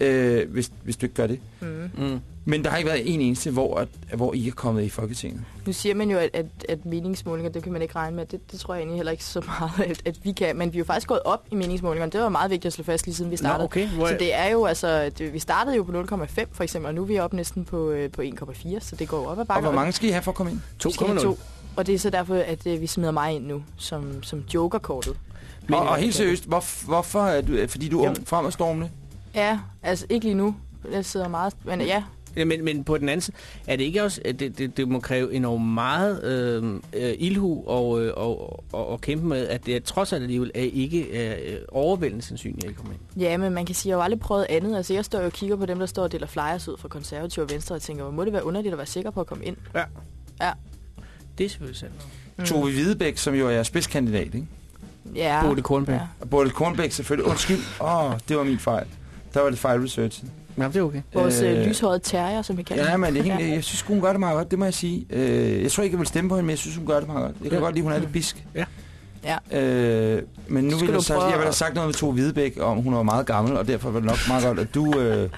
S2: øh, hvis, hvis du ikke gør det.
S4: Mm.
S3: Mm.
S2: Men der har ikke været en eneste, hvor, at, hvor I er kommet i Folketinget.
S4: Nu siger man jo, at, at, at meningsmålinger, det kan man ikke regne med. Det, det tror jeg egentlig heller ikke så meget, at, at vi kan. Men vi er jo faktisk gået op i meningsmålingerne. Det var meget vigtigt at slå fast, lige siden vi
S3: Nå,
S4: startede.
S3: okay. Hvor,
S4: Så det er jo altså, det, vi startede jo på 0,5 for eksempel, og nu er vi oppe næsten på, øh, på 1,4, så det går jo op ad
S2: Og
S4: bakken.
S2: hvor mange skal I have for at komme ind?
S4: Vi skal have
S3: 2,0.
S4: to. Og det er så derfor, at øh, vi smider mig ind nu, som, som jokerkortet.
S2: Men, og, og helt seriøst, hvor, hvorfor er du, fordi du er ung, fremadstormende?
S4: Ja, altså ikke lige nu. Jeg sidder meget... Men ja,
S3: Ja, men, men på den anden side, er det ikke også, at det, det, det må kræve enormt meget øh, øh, ilhu og, øh, og, og, og kæmpe med, at det trods alt alligevel er ikke er øh, overvældende sandsynligt, at I kommer ind.
S4: ja, men man kan sige, at jeg har jo aldrig prøvet andet. Altså jeg står jo og kigger på dem, der står og deler flyers ud fra konservative og venstre, og tænker, hvor må det være underligt at være sikker på at komme ind?
S3: Det er selvfølgelig sandt.
S2: Mm. Tove Hvidebæk, som jo er spidskandidat, ikke?
S4: Ja.
S3: Bodil Kornberg.
S4: Ja.
S2: Og Bodil Kornbæk selvfølgelig. Undskyld. Åh, oh, det var min fejl. Der var det fejl research.
S3: Nå, det er okay.
S4: Vores øh,
S2: Øh,
S4: lyshårede terrier, som vi kalder
S2: Ja, men det, er helt- jeg synes, hun gør det meget godt, det må jeg sige. Øh, jeg tror ikke, jeg vil stemme på hende, men jeg synes, hun gør det meget godt. Jeg kan
S3: Ja.
S2: godt lide, hun er lidt bisk.
S4: Ja.
S2: Øh, men nu vil jeg, sagt, jeg vil have sagt noget med Tove Hvidebæk, om hun var meget gammel, og derfor var det nok meget godt, at du øh,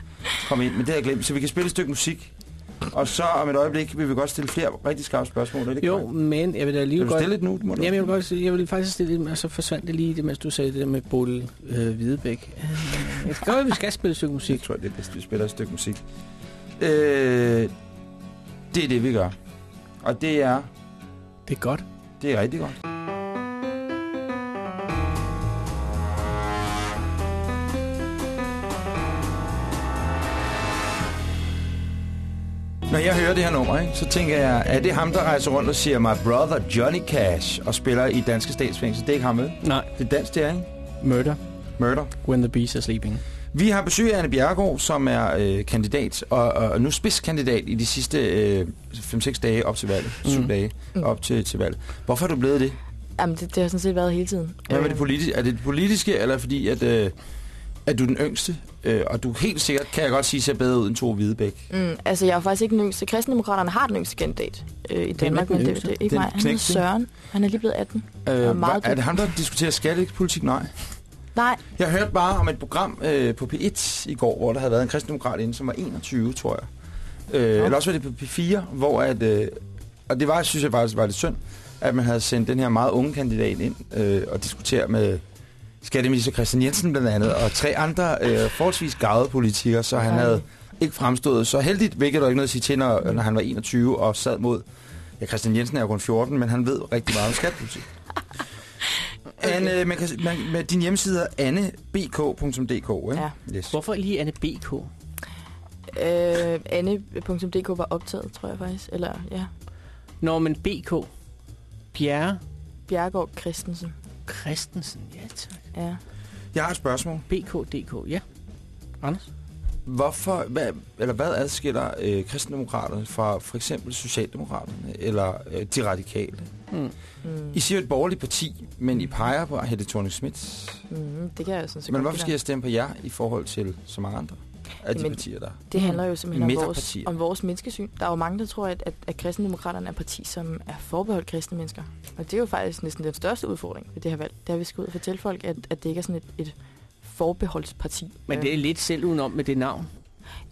S2: kom ind. Men det har jeg glemt, så vi kan spille et stykke musik. Og så om et øjeblik vil vi godt stille flere rigtig skarpe spørgsmål. Er det
S3: Jo,
S2: korrekt?
S3: men jeg vil da lige
S2: Vil
S3: godt...
S2: stille et nu? Må du?
S3: Jamen, jeg vil, godt, sige- jeg vil faktisk stille det, og så forsvandt det lige, det, mens du sagde det der med Bodil øh, Hvidebæk. Øh, Jeg godt, at vi skal spille et stykke
S2: Jeg
S3: musik.
S2: tror, det er bedst, vi spiller et stykke musik. Øh, det er det, vi gør. Og det er,
S3: Det er godt.
S2: det er rigtig godt. Når jeg hører det her nummer, ikke, så tænker jeg, er det ham, der rejser rundt og siger, My brother Johnny Cash, og spiller i danske statsfængsel? Det er ikke ham, vel?
S3: Nej,
S2: Det er dansk, det er, ikke?
S3: Murder,
S2: Murder.
S3: When the Bees are Sleeping.
S2: Vi har besøg af Anne Bjerregaard, som er øh, kandidat, og, og nu spidskandidat i de sidste øh, 5-6 dage op til valget. 7
S3: Mhm.
S2: dage op til, til valget. Hvorfor er du blevet det?
S4: Jamen, det, det har sådan set været hele tiden.
S2: Hvad er
S4: Øh,
S2: det politiske? Er det det politiske, eller fordi at, øh, er du den yngste, øh, og du helt sikkert, kan jeg godt sige, ser bedre ud end to Hvidebæk.
S4: Mm, altså, jeg er faktisk ikke den yngste. Kristendemokraterne har den yngste kandidat øh, i Danmark, men det, det er ikke
S2: Den
S4: mig. Han hedder? Søren. Han er lige blevet 18.
S2: Øh,
S4: er meget
S2: hva- er det ham, der diskuterer skattepolitik? Nej.
S4: Nej,
S2: Jeg hørte bare om et program øh, på P1 i går, hvor der havde været en kristendemokrat inde, som var 21, tror jeg. Øh, Eller også var det på P4, hvor at... Øh, og det var, synes jeg faktisk var lidt synd, at man havde sendt den her meget unge kandidat ind øh, og diskutere med skatteminister Christian Jensen blandt andet, og tre andre øh, forholdsvis gavede politikere, så han havde ikke fremstået så heldigt, hvilket der ikke noget at sige til, når, når han var 21 og sad mod... Ja, Christian Jensen er jo kun 14, men han ved rigtig meget om skattepolitik. Okay. [laughs] Anne, man kan, man, med din hjemmeside er annebk.dk, ikke?
S4: Ja.
S2: Yes.
S3: Hvorfor lige Anne BK?
S4: øh, Anne.dk var optaget, tror jeg faktisk. Eller, ja.
S3: Når man BK. Bjerre
S4: Bjergård Christensen.
S3: Christensen. Ja, tak.
S4: Ja.
S2: Jeg har et spørgsmål.
S3: BKDK, ja. Anders?
S2: Hvorfor, hvad, eller hvad adskiller øh, kristendemokraterne fra for eksempel Socialdemokraterne eller øh, de radikale?
S3: Mm.
S4: Mm.
S2: I siger et borgerligt parti, men I peger på Helle thorning Schmidt.
S4: Mm, det kan jeg sådan set
S2: Men hvorfor skal jeg stemme på jer i forhold til så mange andre af de
S4: Jamen,
S2: partier, der
S4: Det handler jo simpelthen om vores, om vores menneskesyn. Der er jo mange, der tror, at, at, at kristendemokraterne er et parti, som er forbeholdt kristne mennesker. Og det er jo faktisk næsten den største udfordring ved det her valg. Det er, at vi skal ud og fortælle folk, at, at det ikke er sådan et, et forbeholdsparti.
S3: Men det er lidt selv udenom med det navn.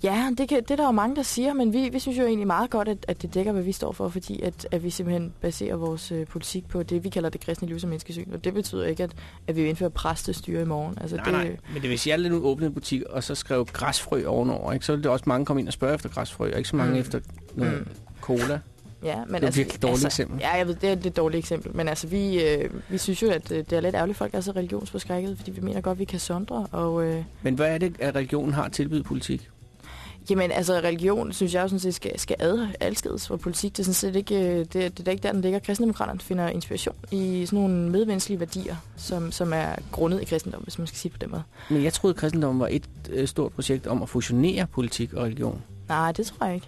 S4: Ja, det, kan, det er der jo mange, der siger, men vi, vi synes jo egentlig meget godt, at, at det dækker, hvad vi står for, fordi at, at vi simpelthen baserer vores øh, politik på det, vi kalder det kristne livs- og menneskesyn. Og det betyder ikke, at, at vi vil indføre præstestyre i morgen. Altså,
S3: nej,
S4: det,
S3: nej. Men det, hvis jeg nu åbnede en butik, og så skrev græsfrø ovenover, ikke, så ville det også mange komme ind og spørge efter græsfrø, og ikke så mange
S4: Mm.
S3: efter noget
S4: Mm.
S3: cola.
S4: Ja, men
S3: Det er
S4: altså,
S3: virkelig et dårligt
S4: altså,
S3: eksempel.
S4: Ja, jeg ved, det er et dårligt eksempel. Men altså, vi, øh, vi synes jo, at øh, det er lidt ærgerligt, at folk er så religionsforskrækket, fordi vi mener godt, at vi kan sondre. Og, øh,
S3: Men hvad er det, at religionen har tilbydet politik?
S4: Jamen, altså, religion, synes jeg jo sådan set, skal, skal ad, adskilles fra politik. Det er sådan set ikke, øh, det, det er da ikke der, den ligger. Kristendemokraterne finder inspiration i sådan nogle medmenneskelige værdier, som, som er grundet i kristendom, hvis man skal sige på den måde.
S3: Men jeg troede, at kristendommen var et øh, stort projekt om at fusionere politik og religion.
S4: Nej, det tror jeg ikke.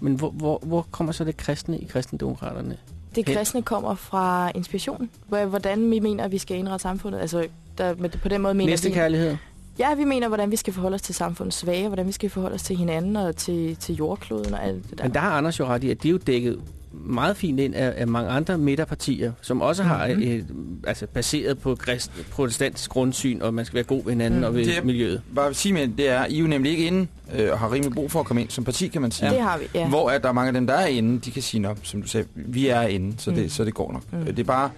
S3: Men hvor, hvor, hvor kommer så det kristne i kristendemokraterne?
S4: Det
S3: Hen.
S4: kristne kommer fra inspiration. Hvor- Hvordan vi mener, at vi skal indrette samfundet. Altså, der, med, på den måde mener
S3: Næste
S4: vi...
S3: kærlighed.
S4: Ja, vi mener, hvordan vi skal forholde os til samfundets svage, hvordan vi skal forholde os til hinanden og til, til jordkloden og alt det der.
S3: Men der har Anders jo ret i, at de er jo dækket meget fint ind af, af mange andre midterpartier, som også har
S4: Mhm.
S3: et, altså baseret på krist, protestantisk grundsyn, og man skal være god ved hinanden
S4: Mm.
S3: mm. og ved
S2: Det er-
S3: miljøet.
S2: Bare vil sige med, det er, I er jo nemlig ikke inde øh, og har rimelig brug for at komme ind som parti, kan man sige.
S4: Det har vi, ja.
S2: Hvor at der er mange af dem, der er inde, de kan sige, Nå, som du sagde, vi er inde, så det,
S4: Mm.
S2: så det går nok.
S4: Mm.
S2: Mm. Det er bare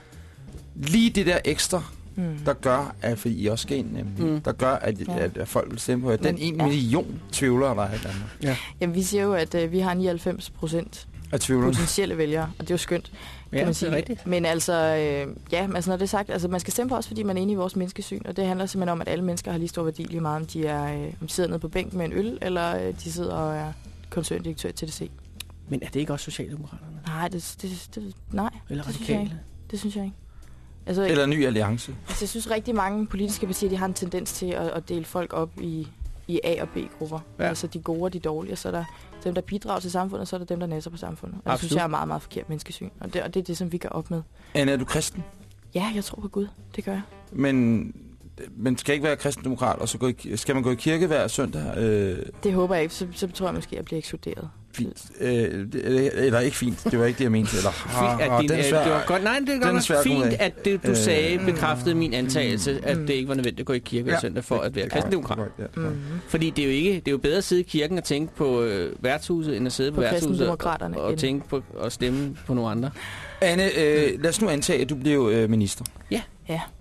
S2: lige det der ekstra,
S4: Mm.
S2: der gør, at fordi I også skal ind, nemlig,
S3: Mm.
S2: mm. der gør, at,
S4: Ja.
S2: at, at folk vil stemme på jer. Den
S4: Men-
S2: en
S4: ja.
S2: million tvivlere, der er i Danmark.
S4: Jamen, vi siger jo, at øh, vi har 99 procent
S2: Af tvivlere.
S4: potentielle vælgere, og det er jo skønt, kan
S3: Ja,
S4: man
S3: det
S4: sige.
S3: er rigtigt.
S4: Men altså, øh, ja, altså når det er sagt, altså man skal stemme på os, fordi man er enig i vores menneskesyn, og det handler simpelthen om, at alle mennesker har lige stor værdi, lige meget om de, er, øh, om de sidder nede på bænken med en øl, eller øh, de sidder og er koncerndirektør i TDC.
S3: Men er det ikke også Socialdemokraterne?
S4: Nej, det, det, det, nej,
S3: Eller
S4: det synes jeg
S3: radikale?
S4: ikke. Det synes jeg ikke. Altså,
S2: Eller ny alliance.
S4: Altså, jeg synes rigtig mange politiske partier, de har en tendens til at, at dele folk op i, i A- og B-grupper. Ja. Altså de gode og de dårlige. Og så er der dem, der bidrager til samfundet, og så er der dem, der næser på samfundet. Og det synes
S3: Absolut.
S4: jeg er meget, meget forkert menneskesyn. Og det, og det er det, som vi gør op med.
S2: Anne, er du kristen?
S4: Ja, jeg tror på Gud. Det gør jeg.
S2: Men, men skal ikke være kristendemokrat, og så gå i, skal man gå i kirke hver søndag? Øh,
S4: Det håber jeg ikke. Så, så tror jeg måske, at jeg bliver ekskluderet.
S2: Fint. Øh, det- eller ikke fint, det var ikke det, jeg mente. Eller,
S3: Fint,
S2: ah,
S3: at din,
S2: den
S3: øh,
S2: svær.
S3: det var godt, nej, det er
S2: er
S3: godt
S2: svær
S3: nok fint, at det, du
S2: Øh,
S3: sagde, bekræftede min antagelse, at
S4: Mm.
S3: det ikke var nødvendigt at gå i kirke
S2: Ja.
S3: ja. søndag for at være kristendemokrat.
S2: Ja.
S4: Mm-hmm.
S3: Fordi det er jo ikke, det er jo bedre at sidde i kirken og tænke på øh, værtshuset, end at sidde på,
S4: På
S3: værtshuset og, og tænke på at stemme på nogle andre.
S2: Anne, øh, lad os nu antage, at du bliver øh, minister.
S4: Ja.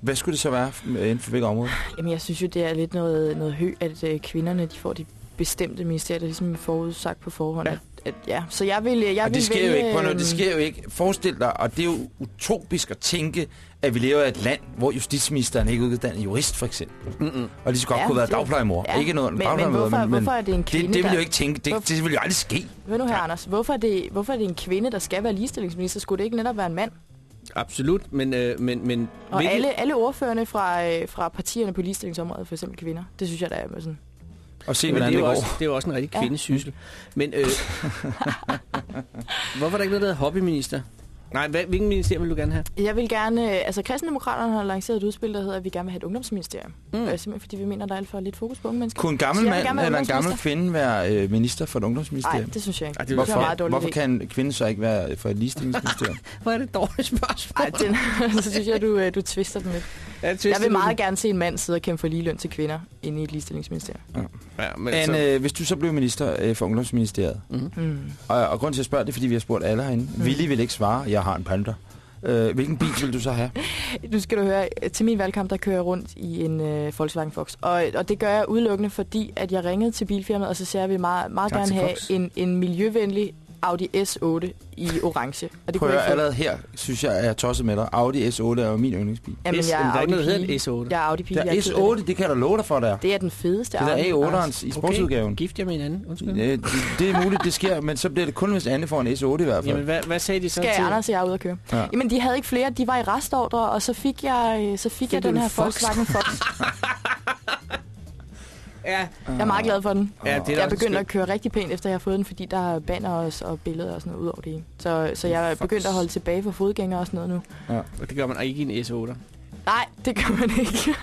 S2: Hvad skulle det så være f- inden for hvilket område?
S4: Jamen, jeg synes jo, det er lidt noget, noget hø, at øh, kvinderne de får de bestemte ministerier, der ligesom er forudsagt på forhånd.
S3: Ja.
S4: At, at, ja. Så jeg vil, jeg
S2: og
S4: vil
S2: det sker
S4: vælge,
S2: jo ikke.
S4: Øhm,
S2: det sker jo ikke. Forestil dig, og det er jo utopisk at tænke, at vi lever i et land, hvor justitsministeren ikke er uddannet jurist, for eksempel.
S3: Mm-mm.
S2: Og de skal godt
S4: Ja,
S2: kunne være dagplejemor.
S4: ja.
S2: Ikke noget
S4: men, men,
S2: dagplejemor,
S4: hvorfor,
S2: men,
S4: hvorfor er det en kvinde,
S2: det, det vil jo ikke tænke. Det,
S4: Hvorfor-
S2: det vil jo aldrig ske.
S4: Hør nu her, Anders. Hvorfor er, det, hvorfor er det en kvinde, der skal være ligestillingsminister? Skulle det ikke netop være en mand?
S3: Absolut, men, øh, men, men
S4: Og alle, alle ordførerne fra, øh, fra partierne på ligestillingsområdet, for eksempel kvinder, det synes jeg, der er sådan.
S2: Og se, hvordan
S3: det,
S2: det,
S3: er
S2: går.
S3: også, det er jo også en rigtig
S4: Ja.
S3: kvindesyssel. Men øh, [laughs] hvorfor er der ikke noget, der hedder hobbyminister? Nej, hvad, hvilken ministerium vil du gerne have?
S4: Jeg vil gerne... øh, Altså, Kristendemokraterne har lanceret et udspil, der hedder, at vi gerne vil have et ungdomsministerium.
S3: Mm.
S4: Øh, simpelthen fordi vi mener, der er alt for lidt fokus på unge mennesker.
S2: Kunne en gammel mand eller en gammel kvinde være øh, minister for et
S4: Nej,
S2: ungdomsministerium?
S4: det synes jeg ikke.
S3: Ej, det
S4: det
S2: hvorfor,
S4: meget dårlig
S2: hvorfor kan en kvinde så ikke være for et [laughs] ligestillingsministerium?
S3: Hvor er det et dårligt spørgsmål?
S4: Ej, den, [laughs] så synes jeg, du, øh, du twister den lidt.
S3: Jeg,
S4: Jeg vil meget gerne se en mand sidde og kæmpe for ligeløn til kvinder inde i et ligestillingsministerium.
S3: Ja, men
S2: Anne,
S3: så,
S2: øh, hvis du så blev minister øh, for ungdomsministeriet,
S3: mm.
S4: Mm.
S2: og, og grund til at spørge, det er, fordi vi har spurgt alle herinde. Mm. Willy vil ikke svare, jeg har en panda. Øh, hvilken bil vil du så have? [laughs]
S4: Nu skal du høre, til min valgkamp, der kører jeg rundt i en øh, Volkswagen Fox. Og, og det gør jeg udelukkende, fordi at jeg ringede til bilfirmaet, og så siger jeg, at jeg vil meget, meget
S2: Tak
S4: gerne have
S2: Fox.
S4: en, en miljøvenlig Audi S8 i orange. Og det
S2: Prøv
S4: kunne jeg
S2: allerede her, synes jeg, at jeg er tosset med dig. Audi S8 er jo min yndlingsbil.
S4: Jamen,
S3: S,
S4: jeg
S3: der
S4: er
S3: er ikke noget, der en S8.
S4: Jeg er Audi-pige.
S2: Der
S4: jeg
S2: er
S4: ked af det.
S2: S8, det kan jeg da love dig for, der.
S4: Det er den fedeste
S2: Det der
S4: Audi.
S2: er
S4: Lars.
S2: A8'eren i sportsudgaven.
S3: Gift jeg med en anden. Undskyld.
S2: Øh, det, det er muligt, det sker, men så bliver det kun, hvis Anne får en S8 i hvert fald.
S3: Jamen, hvad, hvad sagde de så
S4: Skal
S3: til?
S4: Anders og jeg ud og køre?
S2: Ja.
S4: Jamen, de havde ikke flere. De var i restordre, og så fik jeg, øh, så fik
S3: Fik
S4: jeg den
S3: en
S4: her
S3: Fox?
S4: Volkswagen Fox. [laughs]
S3: Ja,
S4: Jeg er meget glad for den.
S3: ja det er
S4: Jeg er
S3: også
S4: begyndt at køre rigtig pænt, efter jeg har fået den, fordi der er banner og, og billeder og sådan noget ud over det hele. Så, så jeg er begyndt at holde tilbage for fodgængere og sådan noget nu.
S3: Og det gør man ikke i en S8.
S4: Nej, det kan man ikke.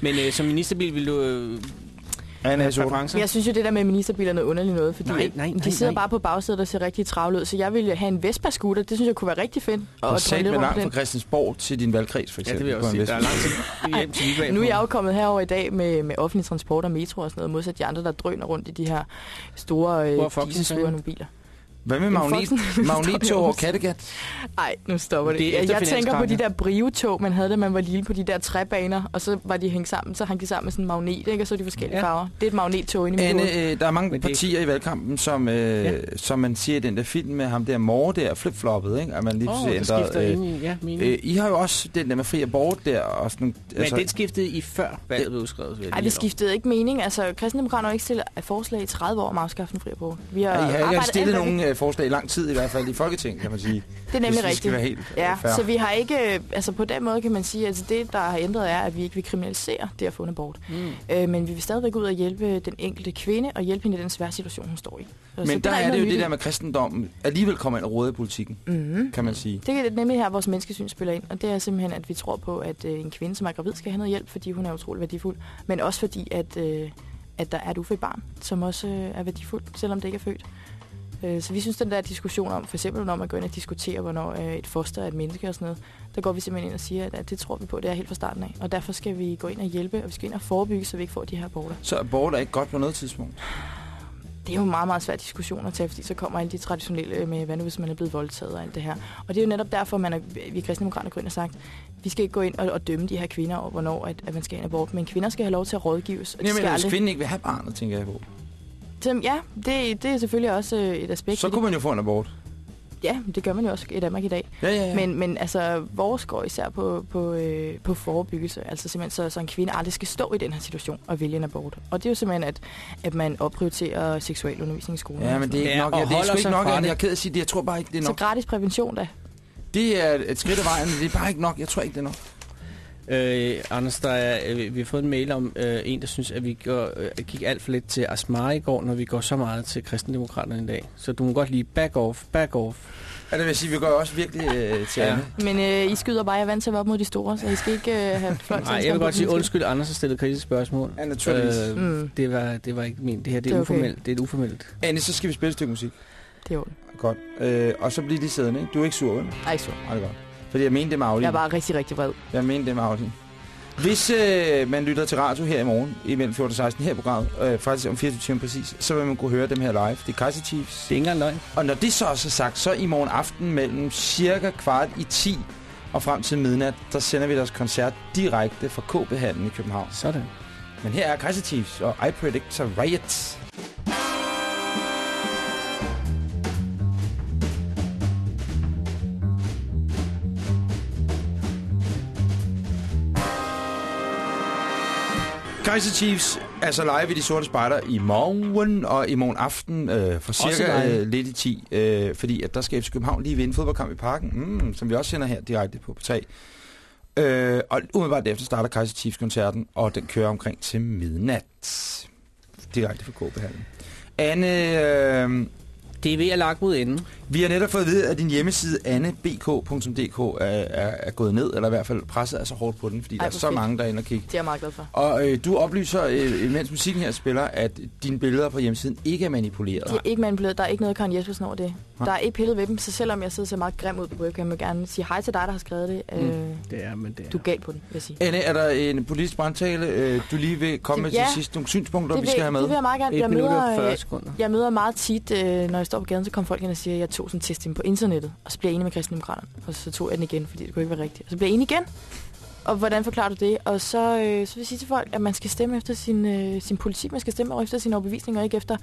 S3: Men øh, som ministerbil vil du øh,
S2: S8.
S3: præferencer?
S4: Jeg synes jo, det der med ministerbiler er noget underligt noget, fordi
S3: Nej, nej, nej,
S4: de sidder
S3: nej.
S4: bare på bagsædet og ser rigtig travle ud. Så jeg ville have en Vespa-scooter. Det synes jeg kunne være rigtig fedt.
S2: Og sæt
S4: lidt
S2: med langt
S4: på
S2: fra. Christiansborg til din valgkreds, for
S3: Ja,
S2: eksempel.
S3: det vil jeg også
S2: en
S3: sige. Der er
S2: Vespa.
S3: lang tid [laughs] hjem til Viborg.
S4: Nu er jeg jo kommet herover i dag med, med offentlig transport og metro og sådan noget, modsat de andre, der drøner rundt i de her store øh, nogle biler.
S2: Hvad med magnet, magnettog [laughs] over Kattegat?
S4: Nej, nu stopper det.
S3: Det er
S4: det
S3: efter
S4: jeg tænker på de der brivetog, man havde, da man var lille på de der træbaner, og så var de hængt sammen, så hang de sammen med sådan en magnet, ikke? og så de forskellige
S3: Ja.
S4: farver. Det er et magnettog inde i.
S2: Anne, øh, der er mange
S3: det-
S2: partier i valgkampen, som, øh,
S3: Ja.
S2: som man siger i den der film med ham der Mor der, flip-floppet, ikke? At man lige pludselig
S3: der
S2: ændrer,
S3: skifter
S2: øh,
S3: ind i, ja, mening.
S2: øh, I har jo også den der med fri abort der, og sådan,
S3: Men den skiftede I før valget blev udskrevet. jeg
S4: Nej,
S3: nå.
S4: skiftede ikke mening. Altså, Kristendemokraterne har ikke stillet et forslag i 30 år om afskaffelsen af fri abort. Vi har,
S2: Ja, I har ikke
S4: arbejdet
S2: stillet
S4: alt,
S2: øh, forslag i lang tid, i hvert fald i Folketinget, kan man sige.
S4: Det er nemlig
S2: vi skal
S4: rigtigt.
S2: være helt
S4: Ja,
S2: fair.
S4: så vi har ikke, øh, altså på den måde kan man sige, at altså det, der har ændret, er, at vi ikke vil kriminalisere det at få en abort.
S3: Mm.
S4: Øh, men vi vil stadigvæk ud og hjælpe den enkelte kvinde, og hjælpe hende i den svære situation, hun står i. Så,
S2: Men der
S4: ikke
S2: er det jo det der med kristendommen, alligevel kommer ind og råde i politikken,
S4: Mhm.
S2: kan man sige.
S4: Det er nemlig her, vores menneskesyn spiller ind, og det er simpelthen, at vi tror på, at øh, en kvinde, som er gravid, skal have noget hjælp, fordi hun er utrolig værdifuld, men også fordi, at, øh, at der er et ufødt barn, som også øh, er værdifuldt, selvom det ikke er født. Øh, så vi synes, den der diskussion om, for eksempel når man går ind og diskuterer, hvornår øh, et foster er et menneske og sådan noget, der går vi simpelthen ind og siger, at, det tror vi på, det er helt fra starten af. Og derfor skal vi gå ind og hjælpe, og vi skal ind og forebygge, så vi ikke får de her aborter.
S2: Så abort er ikke godt på noget tidspunkt.
S4: Det er jo en meget, meget svær diskussion at tage, fordi så kommer alle de traditionelle med, hvad nu hvis man er blevet voldtaget og alt det her. Og det er jo netop derfor, man er, vi i kristendemokraterne går ind og sagt, vi skal ikke gå ind og, og dømme de her kvinder over, hvornår at, at man skal have en abort. Men kvinder skal have lov til at rådgives. Og
S2: Jamen,
S4: skal
S2: hvis
S4: aldrig...
S2: kvinden ikke vil have barnet, tænker jeg på.
S4: Så, ja, det, det er selvfølgelig også øh, et aspekt.
S2: Så kunne man jo få en abort.
S4: Ja, det gør man jo også i Danmark i dag.
S2: Ja, ja, ja.
S4: Men, men altså, vores går især på, på, øh, på forebyggelse. Altså simpelthen, så, så en kvinde aldrig skal stå i den her situation og vælge en abort. Og det er jo simpelthen, at, at man opprioriterer seksuel undervisning i skolen.
S2: Ja, men det er ikke
S3: Ja,
S2: nok. Ja, det er sgu ikke nok,
S3: det.
S2: Jeg er ked at sige det. Jeg tror bare ikke, det er
S4: Så
S2: nok.
S4: gratis prævention da.
S2: Det er et skridt af vejen, men det er bare ikke nok. Jeg tror ikke, det er nok.
S3: Øh, Anders, der er, øh, vi har fået en mail om øh, en, der synes, at vi går, øh, gik alt for lidt til Asmar i går, når vi går så meget til kristendemokraterne i dag. Så du må godt lige back off, back off.
S2: Ja, det vil sige, vi går også virkelig øh, til
S3: Ja.
S4: Men øh, I skyder bare, jeg er vant til at være op mod de store, så I skal ikke øh, have fløjt
S3: Nej, jeg vil godt sige undskyld, Anders har stillet kritiske spørgsmål.
S2: Ja, naturligvis.
S3: Øh,
S4: Mm.
S3: det, var, det var ikke min. Det her det er,
S4: Det er okay.
S3: uformelt. Det er et uformelt.
S2: Anne, så skal vi spille et stykke musik.
S4: Det er jo
S2: Godt. Øh, og så bliver de siddende, ikke? Du er ikke sur, vel?
S4: Ej, så.
S2: Nej, det er godt. Fordi jeg mener det med Audi.
S4: Jeg er bare rigtig, rigtig vred.
S2: Jeg mener det med Audi. Hvis øh, man lytter til radio her i morgen, imellem 14 og 16 her i programmet, øh, faktisk om 24 timer præcis, så vil man kunne høre dem her live. Det er Kaiser Chiefs.
S3: Det er ikke løgn.
S2: Og når det så også er sagt, så i morgen aften mellem cirka kvart i 10 og frem til midnat, der sender vi deres koncert direkte fra KB-hallen i København.
S3: Sådan.
S2: Men her er Kaiser Chiefs og I Predict a Riot. Kaiser Chiefs er så live i De Sorte Spejder i morgen, og i morgen aften øh, for cirka øh, lidt i 10, øh, fordi at der skal FC København lige vinde fodboldkamp i parken, mm, som vi også sender her direkte på P3. Øh, og umiddelbart efter starter Kaiser Chiefs-koncerten, og den kører omkring til midnat. Direkte fra KB-hallen. Anne, øh,
S3: Det er ved at lagt mod enden.
S2: Vi har netop fået at vide, at din hjemmeside annebk.dk er, er, er gået ned, eller i hvert fald presset er så hårdt på den, fordi
S4: Ej,
S2: der er så
S4: fedt.
S2: mange, der er inde og kigge.
S4: Det er jeg meget glad for.
S2: Og øh, du oplyser, øh, mens musikken her spiller, at dine billeder på hjemmesiden ikke er manipuleret.
S4: De er ikke manipuleret. Der er ikke noget Karen Jespersen over det.
S2: Nej.
S4: Der er ikke pillet ved dem, så selvom jeg sidder ser meget grim ud på webcam, jeg gerne sige hej til dig, der har skrevet det.
S2: Mm.
S4: Øh,
S3: Det er, men det er.
S4: du er gal på den, vil jeg sige.
S2: Anne, er der en politisk brandtale, øh, du lige vil komme med
S4: Ja.
S2: til sidst? Nogle synspunkter,
S4: det
S2: vi
S4: vil,
S2: skal have med?
S4: Det vil jeg meget gerne.
S3: 1
S4: Jeg
S3: minut og
S4: møder,
S3: 40
S4: øh,
S3: sekunder.
S4: jeg møder meget tit, øh, når jeg står på gaden, så kommer folk ind og siger, jeg tog sådan en test på internettet, og så blev jeg enig med kristendemokraterne, og så tog jeg den igen, fordi det kunne ikke være rigtigt. Og så blev jeg enig igen, og hvordan forklarer du det? Og så, øh, så vil jeg sige til folk, at man skal stemme efter sin, øh, sin politik, man skal stemme efter sin overbevisning, og ikke efter,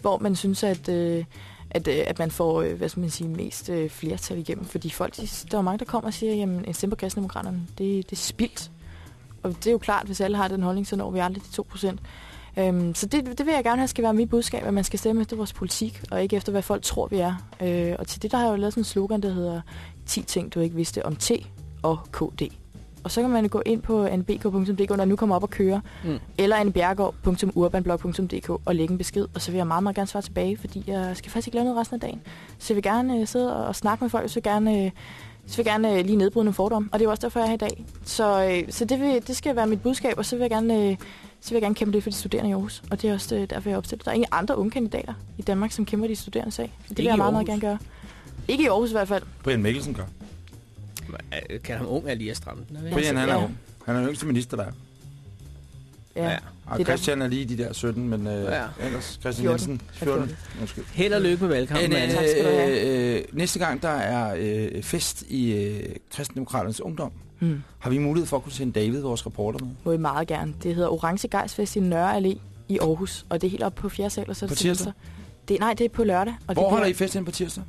S4: hvor man synes, at, øh, at, øh, at man får øh, hvad skal man sige, mest øh, flertal igennem. Fordi folk, de, der er mange, der kommer og siger, at en stemme på kristendemokraterne, det, det er spildt. Og det er jo klart, hvis alle har den holdning, så når vi aldrig de 2 procent. Øhm, så det, det vil jeg gerne have skal være mit budskab, at man skal stemme efter vores politik, og ikke efter, hvad folk tror, vi er. Øh, og til det, der har jeg jo lavet sådan en slogan, der hedder 10 ting, du ikke vidste om T og KD. Og så kan man gå ind på nbk.dk, når nu kommer op og køre,
S3: Mm.
S4: eller anbjergård.urbanblog.dk og lægge en besked, og så vil jeg meget, meget gerne svare tilbage, fordi jeg skal faktisk ikke lave noget resten af dagen. Så jeg vil gerne øh, sidde og snakke med folk, så vil gerne, øh, så vil jeg gerne øh, lige nedbryde nogle fordomme, og det er også derfor, jeg er her i dag. Så, øh, så det, vil, det skal være mit budskab, og så vil jeg gerne, øh, så vil jeg gerne kæmpe lidt for de studerende i Aarhus, og det er også øh, derfor, jeg er opstillet. Der er ingen andre unge kandidater i Danmark, som kæmper de studerende sag. Det vil
S3: Ikke
S4: jeg
S3: i
S4: meget, meget gerne gøre. Ikke i Aarhus i hvert fald.
S2: Brian Mikkelsen gør.
S3: Øh, Kan ham ung er lige at stramme den. er det ikke?
S2: Brian, han er
S4: ja.
S2: ung. Han er den yngste minister, der er.
S4: Ja.
S3: Ja.
S2: Og
S4: Det er
S2: Christian er lige de der 17, men øh,
S3: Ja.
S2: ellers Christian
S4: 14.
S2: Jensen 14. Undskyld.
S3: Held og lykke med valgkampen.
S2: En,
S3: Anne.
S4: Tak skal du have.
S2: øh, øh, næste gang, der er øh, fest i øh, Kristendemokraternes Ungdom,
S4: Hmm.
S2: har vi mulighed for at kunne sende David, vores reporter, med.
S4: Må I meget gerne. Det hedder Orange Gejsfest i Nørre Allé i Aarhus, og det er helt oppe på 4. sal, og så er
S2: På
S4: det til
S2: tirsdag?
S4: Det, nej, det er på lørdag. Og
S2: Hvor
S4: det
S2: holder I
S4: bliver,
S2: fest hen på tirsdag?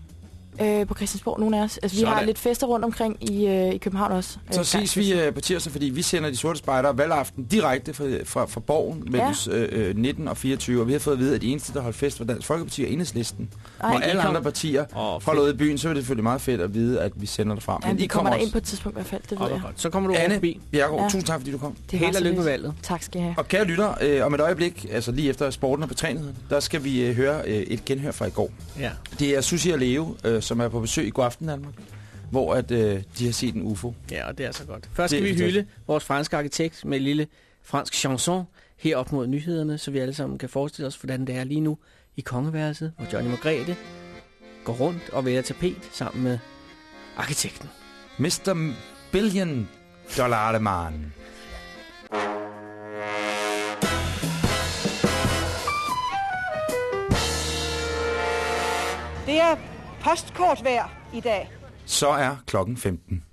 S4: Øh, på Christiansborg, nogle af os. Altså, vi
S2: Sådan.
S4: har lidt fester rundt omkring i, øh, i København også.
S2: Så
S4: Øh,
S2: ses vi øh, på tirsdag, fordi vi sender de sorte spejdere valgaften direkte fra, fra, fra borgen mellem øh, øh, 19 og 24, og vi har fået at vide, at de eneste, der holdt fest, var Dansk Folkeparti og Enhedslisten.
S4: Ej,
S2: og alle
S3: kom-
S2: andre partier
S3: Åh,
S2: holder i byen, så er det selvfølgelig meget fedt at vide, at vi sender det frem.
S4: Ja,
S2: Men
S4: vi
S2: I
S4: kommer
S2: kommer
S4: ind på et tidspunkt i hvert fald, det ved
S3: hvor
S4: jeg.
S3: godt. Så kommer du
S2: Anne
S3: forbi.
S2: Bjergård,
S4: Ja.
S2: tusind tak, fordi du kom.
S4: Det
S3: Held og lykke med valget.
S4: Tak skal I have.
S2: Og kære lytter, øh, om et øjeblik, altså lige efter sporten og betrænet, der skal vi øh, høre øh, et genhør fra i går.
S3: Ja.
S2: Det er Susie og Leo, øh, som er på besøg i God Aften Danmark, hvor at, øh, de har set en UFO.
S3: ja, og det er så godt. Først skal vi hylde vores franske arkitekt med et lille fransk chanson her op mod nyhederne, så vi alle sammen kan forestille os, hvordan det er lige nu i kongeværelset, hvor Johnny Margrethe går rundt og vælger tapet sammen med arkitekten.
S2: Mr. Billion Dollar Man.
S6: Det er postkortvejr i dag.
S2: Så er klokken 15.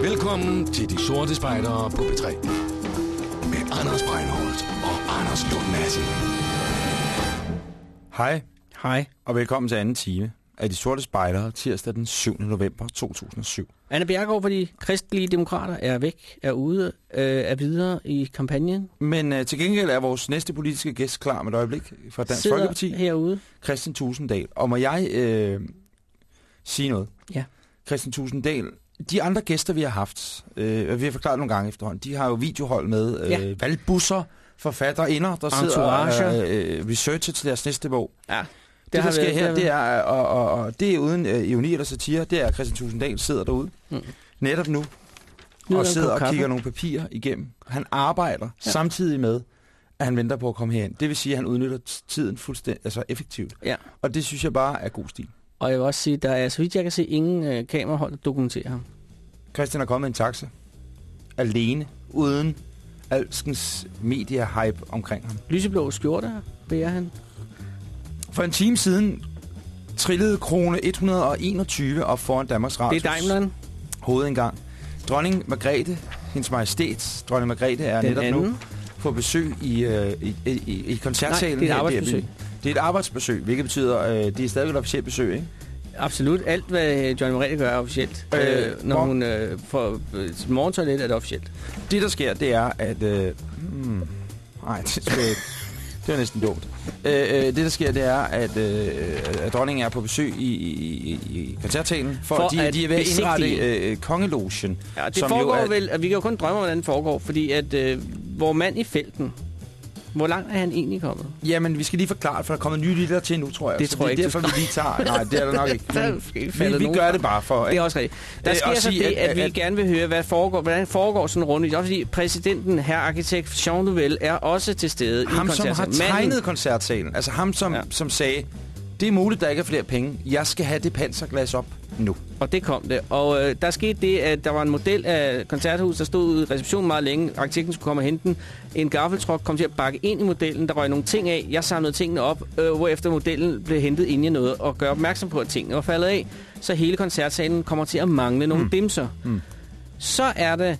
S1: Velkommen til De Sorte Spejdere på P3. Med Anders Breinholt og Anders Lund Madsen.
S2: Hej,
S3: Hej.
S2: og velkommen til anden time af De Sorte Spejdere, tirsdag den 7. november 2007.
S3: Anne Bjergaard for de kristelige demokrater er væk, er ude, øh, er videre i kampagnen.
S2: Men øh, til gengæld er vores næste politiske gæst klar med et øjeblik fra Dansk
S3: Sidder
S2: Folkeparti,
S3: herude.
S2: Christian Tusinddal. Og må jeg øh, sige noget?
S3: Ja.
S2: Christian Tusinddal, de andre gæster, vi har haft, øh, vi har forklaret nogle gange efterhånden, de har jo videohold med øh,
S3: Ja.
S2: valgbusser, forfatterinder, der sidder og
S3: Entourager.
S2: øh, researcher til deres næste bog.
S3: Ja.
S2: Det, det der sker her, det er, og, og, og det er uden øh, ironi eller satire, det er, at Christian Tusinddal sidder derude,
S3: Mm.
S2: netop nu,
S3: Nyder
S2: og sidder og
S3: kaffe.
S2: kigger nogle papirer igennem. Han arbejder ja. Samtidig med, at han venter på at komme herind. Det vil sige, at han udnytter tiden fuldstændig altså effektivt.
S3: Ja.
S2: Og det synes jeg bare er god stil.
S3: Og jeg vil også sige, der er, så vidt jeg kan se, ingen øh, kamerahold, der dokumenterer ham.
S2: Christian er kommet i en taxa. Alene. Uden alskens media-hype omkring ham.
S3: Lyseblå skjorte bærer han.
S2: For en time siden trillede krone 121 op foran Danmarks Radio.
S3: Det er Daimleren.
S2: hovedindgang. Dronning Margrethe, hendes majestæt, dronning Margrethe er
S3: Den
S2: netop nu
S3: anden.
S2: på besøg i, øh, i, i, i koncertsalen.
S3: Nej, det er et
S2: i
S3: arbejdsbesøg.
S2: Det er et arbejdsbesøg, hvilket betyder, øh, det er stadig et officielt besøg, ikke?
S3: Absolut. Alt, hvad Johnny Margrethe gør, er officielt.
S2: Øh,
S3: Øh, når
S2: hvor-
S3: hun øh, får øh, sit morgentoilet, er det officielt.
S2: Det, der sker, det er, at... Øh, hmm, nej, det ikke. [laughs] Det var næsten dumt. Øh, øh, det, der sker, det er, at, øh, at dronningen er på besøg i, i, i koncertsalen, for,
S3: For
S2: de,
S3: at
S2: de er ved at indrette øh, kongelogen.
S3: Ja, det foregår
S2: jo er,
S3: vel, at vi kan jo kun drømme om, hvordan det foregår, fordi at øh, hvor mand i felten, hvor langt er han egentlig kommet?
S2: Jamen, vi skal lige forklare, for der er kommet nye lytter til nu, tror jeg.
S3: Det
S2: Så
S3: tror jeg
S2: det er
S3: ikke,
S2: derfor, vi lige tager... Nej, det er der nok [laughs] ikke. Men, vi, vi gør det bare for...
S3: Det er
S2: Ikke?
S3: også rigtigt. Der
S2: Øh,
S3: sker så
S2: sige,
S3: det,
S2: at-
S3: at, vi
S2: at-
S3: gerne vil høre, hvad foregår, hvordan foregår sådan en runde. Også fordi præsidenten, herr arkitekt Jean Nouvel, er også til stede
S2: ham,
S3: i
S2: som har
S3: koncertsalen.
S2: tegnet koncertsalen. Altså ham, som,
S3: ja.
S2: som sagde, det er muligt, der ikke er flere penge. Jeg skal have det panserglas op nu.
S3: Og det kom det. Og øh, der skete det, at der var en model af koncerthus, der stod ude i receptionen meget længe. Arkitekten skulle komme og hente den. En gaffeltruck kom til at bakke ind i modellen. Der røg nogle ting af. Jeg samlede tingene op, øh, hvorefter modellen blev hentet ind i noget og gør opmærksom på, at tingene var faldet af. Så hele koncertsalen kommer til at mangle nogle mm. dimser. Mm. Så er det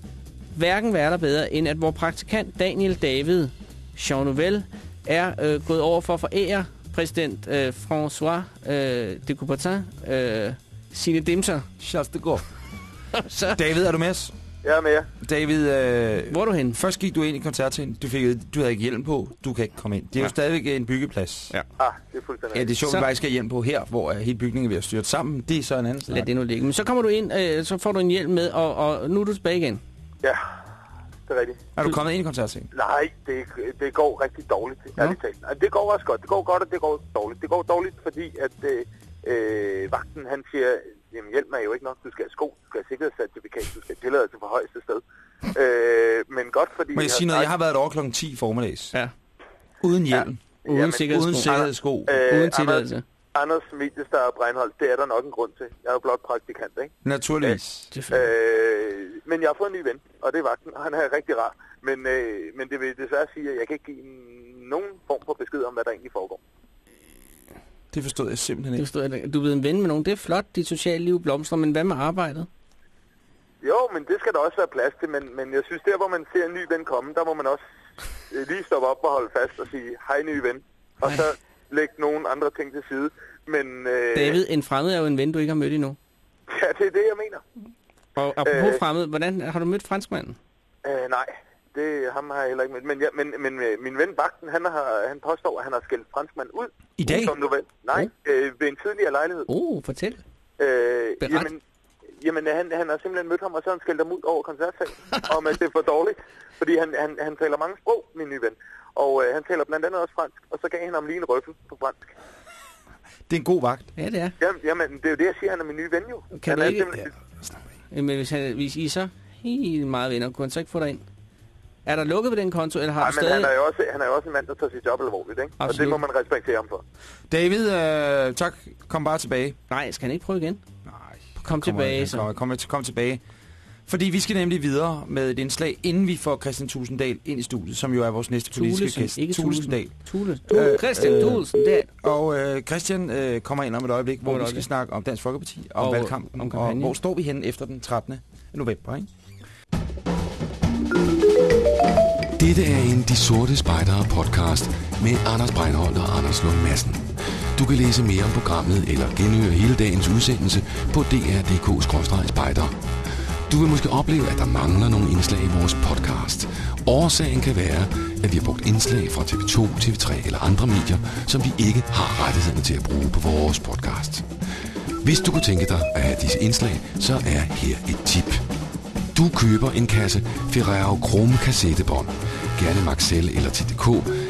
S3: hverken værre eller bedre, end at vores praktikant Daniel David Jean Nouvel er øh, gået over for at forære præsident øh, François øh, de Coubertin øh, sine dimser.
S2: Charles de Gaulle. [laughs]
S3: Så,
S2: David, er du med os?
S5: Jeg er med jer.
S2: David, øh,
S3: hvor er du henne?
S2: først gik du ind i koncertsalen. Du, fik, du havde ikke hjelm på. Du kan ikke komme ind. Det er ja. Jo stadigvæk en byggeplads.
S3: Ja.
S5: Ah, det er fuldstændig
S2: Ja, det er sjovt,
S3: Så-
S2: at vi faktisk skal have hjelm på her, hvor øh, hele bygningen er ved at styrte sammen. Det er så en anden snak.
S3: Lad det nu ligge. Men så kommer du ind, øh, så får du en hjelm med, og, og nu er du tilbage igen.
S5: Ja, det er rigtigt.
S2: Er du kommet ind i koncertsalen?
S5: Nej, det, det går rigtig dårligt, ærligt talt. Altså, Det går også godt. Det går godt, og det går dårligt. Det går dårligt, fordi at øh, øh, vagten, han siger, jamen hjælp mig jo ikke nok. Du skal have sko, du skal have sikkerhedscertifikat, du skal have tilladelse for højeste sted. Øh, men godt, fordi...
S2: Må jeg
S5: vi
S2: sige noget? Jeg har været derovre klokken 10 formiddags.
S3: Ja.
S2: Uden hjelm.
S3: Uden
S5: Jamen,
S3: sikkerhedssko.
S2: Uden sikkerhedssko.
S5: Øh,
S3: Uden tilladelse.
S5: Anders, Anders Mediestar og Breinholt, det er der nok en grund til. Jeg er jo blot praktikant, ikke?
S2: Naturligvis.
S3: Det fint.
S5: Øh, men jeg har fået en ny ven, og det er vagten. Han er rigtig rar. Men, øh, men det vil desværre sige, at jeg kan ikke give nogen form for besked om, hvad der egentlig foregår.
S2: Det forstod jeg simpelthen
S3: Det
S2: ikke.
S3: forstår jeg ikke. Du er blevet en ven med nogen. Det er flot, dit sociale liv blomstrer, men hvad med arbejdet?
S5: Jo, men det skal der også være plads til, men, men jeg synes, der hvor man ser en ny ven komme, der må man også øh, lige stoppe op og holde fast og sige, hej ny ven, og
S3: Hej.
S5: så lægge nogle andre ting til side. Men øh,
S3: David, en fremmed er jo en ven, du ikke har mødt endnu. [laughs]
S5: ja, det er det, jeg mener.
S3: Og apropos
S5: Øh.
S3: fremmed, hvordan har du mødt franskmanden?
S5: Øh, nej, det ham har jeg heller ikke mødt. Men, ja, men, men øh, min ven Vagten, han, har, han påstår, at han har skældt franskmand ud.
S2: I dag?
S5: Som ved. Nej, øh, ved en tidligere lejlighed.
S3: Oh, fortæl.
S5: Øh,
S3: Beret.
S5: jamen, jamen han, han har simpelthen mødt ham, og så har han skældt ham ud over koncertsalen, [laughs] om at det er for dårligt. Fordi han, han, han taler mange sprog, min nye ven. Og øh, han taler blandt andet også fransk, og så gav han ham lige en røffel på fransk.
S2: Det er en god vagt.
S3: Ja, det er.
S5: Jamen, jamen det er jo det, jeg siger, han er min nye ven jo.
S3: Kan
S5: han
S3: du
S5: er
S3: ikke-
S5: simpelthen-
S3: Men hvis, han, hvis I så helt meget venner, kunne han så ikke få dig ind? Er der lukket ved den konto, eller har
S5: Nej,
S3: du
S5: men
S3: stadig...
S5: han er, jo også, han er jo også en mand, der tager sit job alvorligt, ikke? Og det
S3: Absolut.
S5: må man respektere ham for.
S2: David, øh, tak. Kom bare tilbage.
S3: Nej, skal han ikke prøve igen?
S2: Nej.
S3: Kom tilbage, så.
S2: Kom, kom, kom tilbage. Fordi vi skal nemlig videre med et indslag, inden vi får Christian Tulsendal ind i studiet, som jo er vores næste politiske
S3: Thulesen,
S2: gæst.
S3: ikke
S2: Tulsendal. Øh,
S3: Christian
S2: øh,
S3: er...
S2: Og øh, Christian øh, kommer ind om et øjeblik, hvor
S3: et
S2: vi skal snakke om Dansk Folkeparti, om
S3: Og
S2: valgkampen,
S3: om
S2: og
S3: kampagnen.
S2: hvor står vi henne efter den 13. november, ikke?
S1: Dette er en De Sorte Spejdere podcast med Anders Breinholt og Anders Lund Madsen. Du kan læse mere om programmet eller genhøre hele dagens udsendelse på dr.dk-spejdere. Du vil måske opleve, at der mangler nogle indslag i vores podcast. Årsagen kan være, at vi har brugt indslag fra TV2, TV3 eller andre medier, som vi ikke har rettighederne til at bruge på vores podcast. Hvis du kunne tænke dig at have disse indslag, så er her et tip. Du køber en kasse Ferrero Chrome kassettebånd, gerne Maxell eller TDK,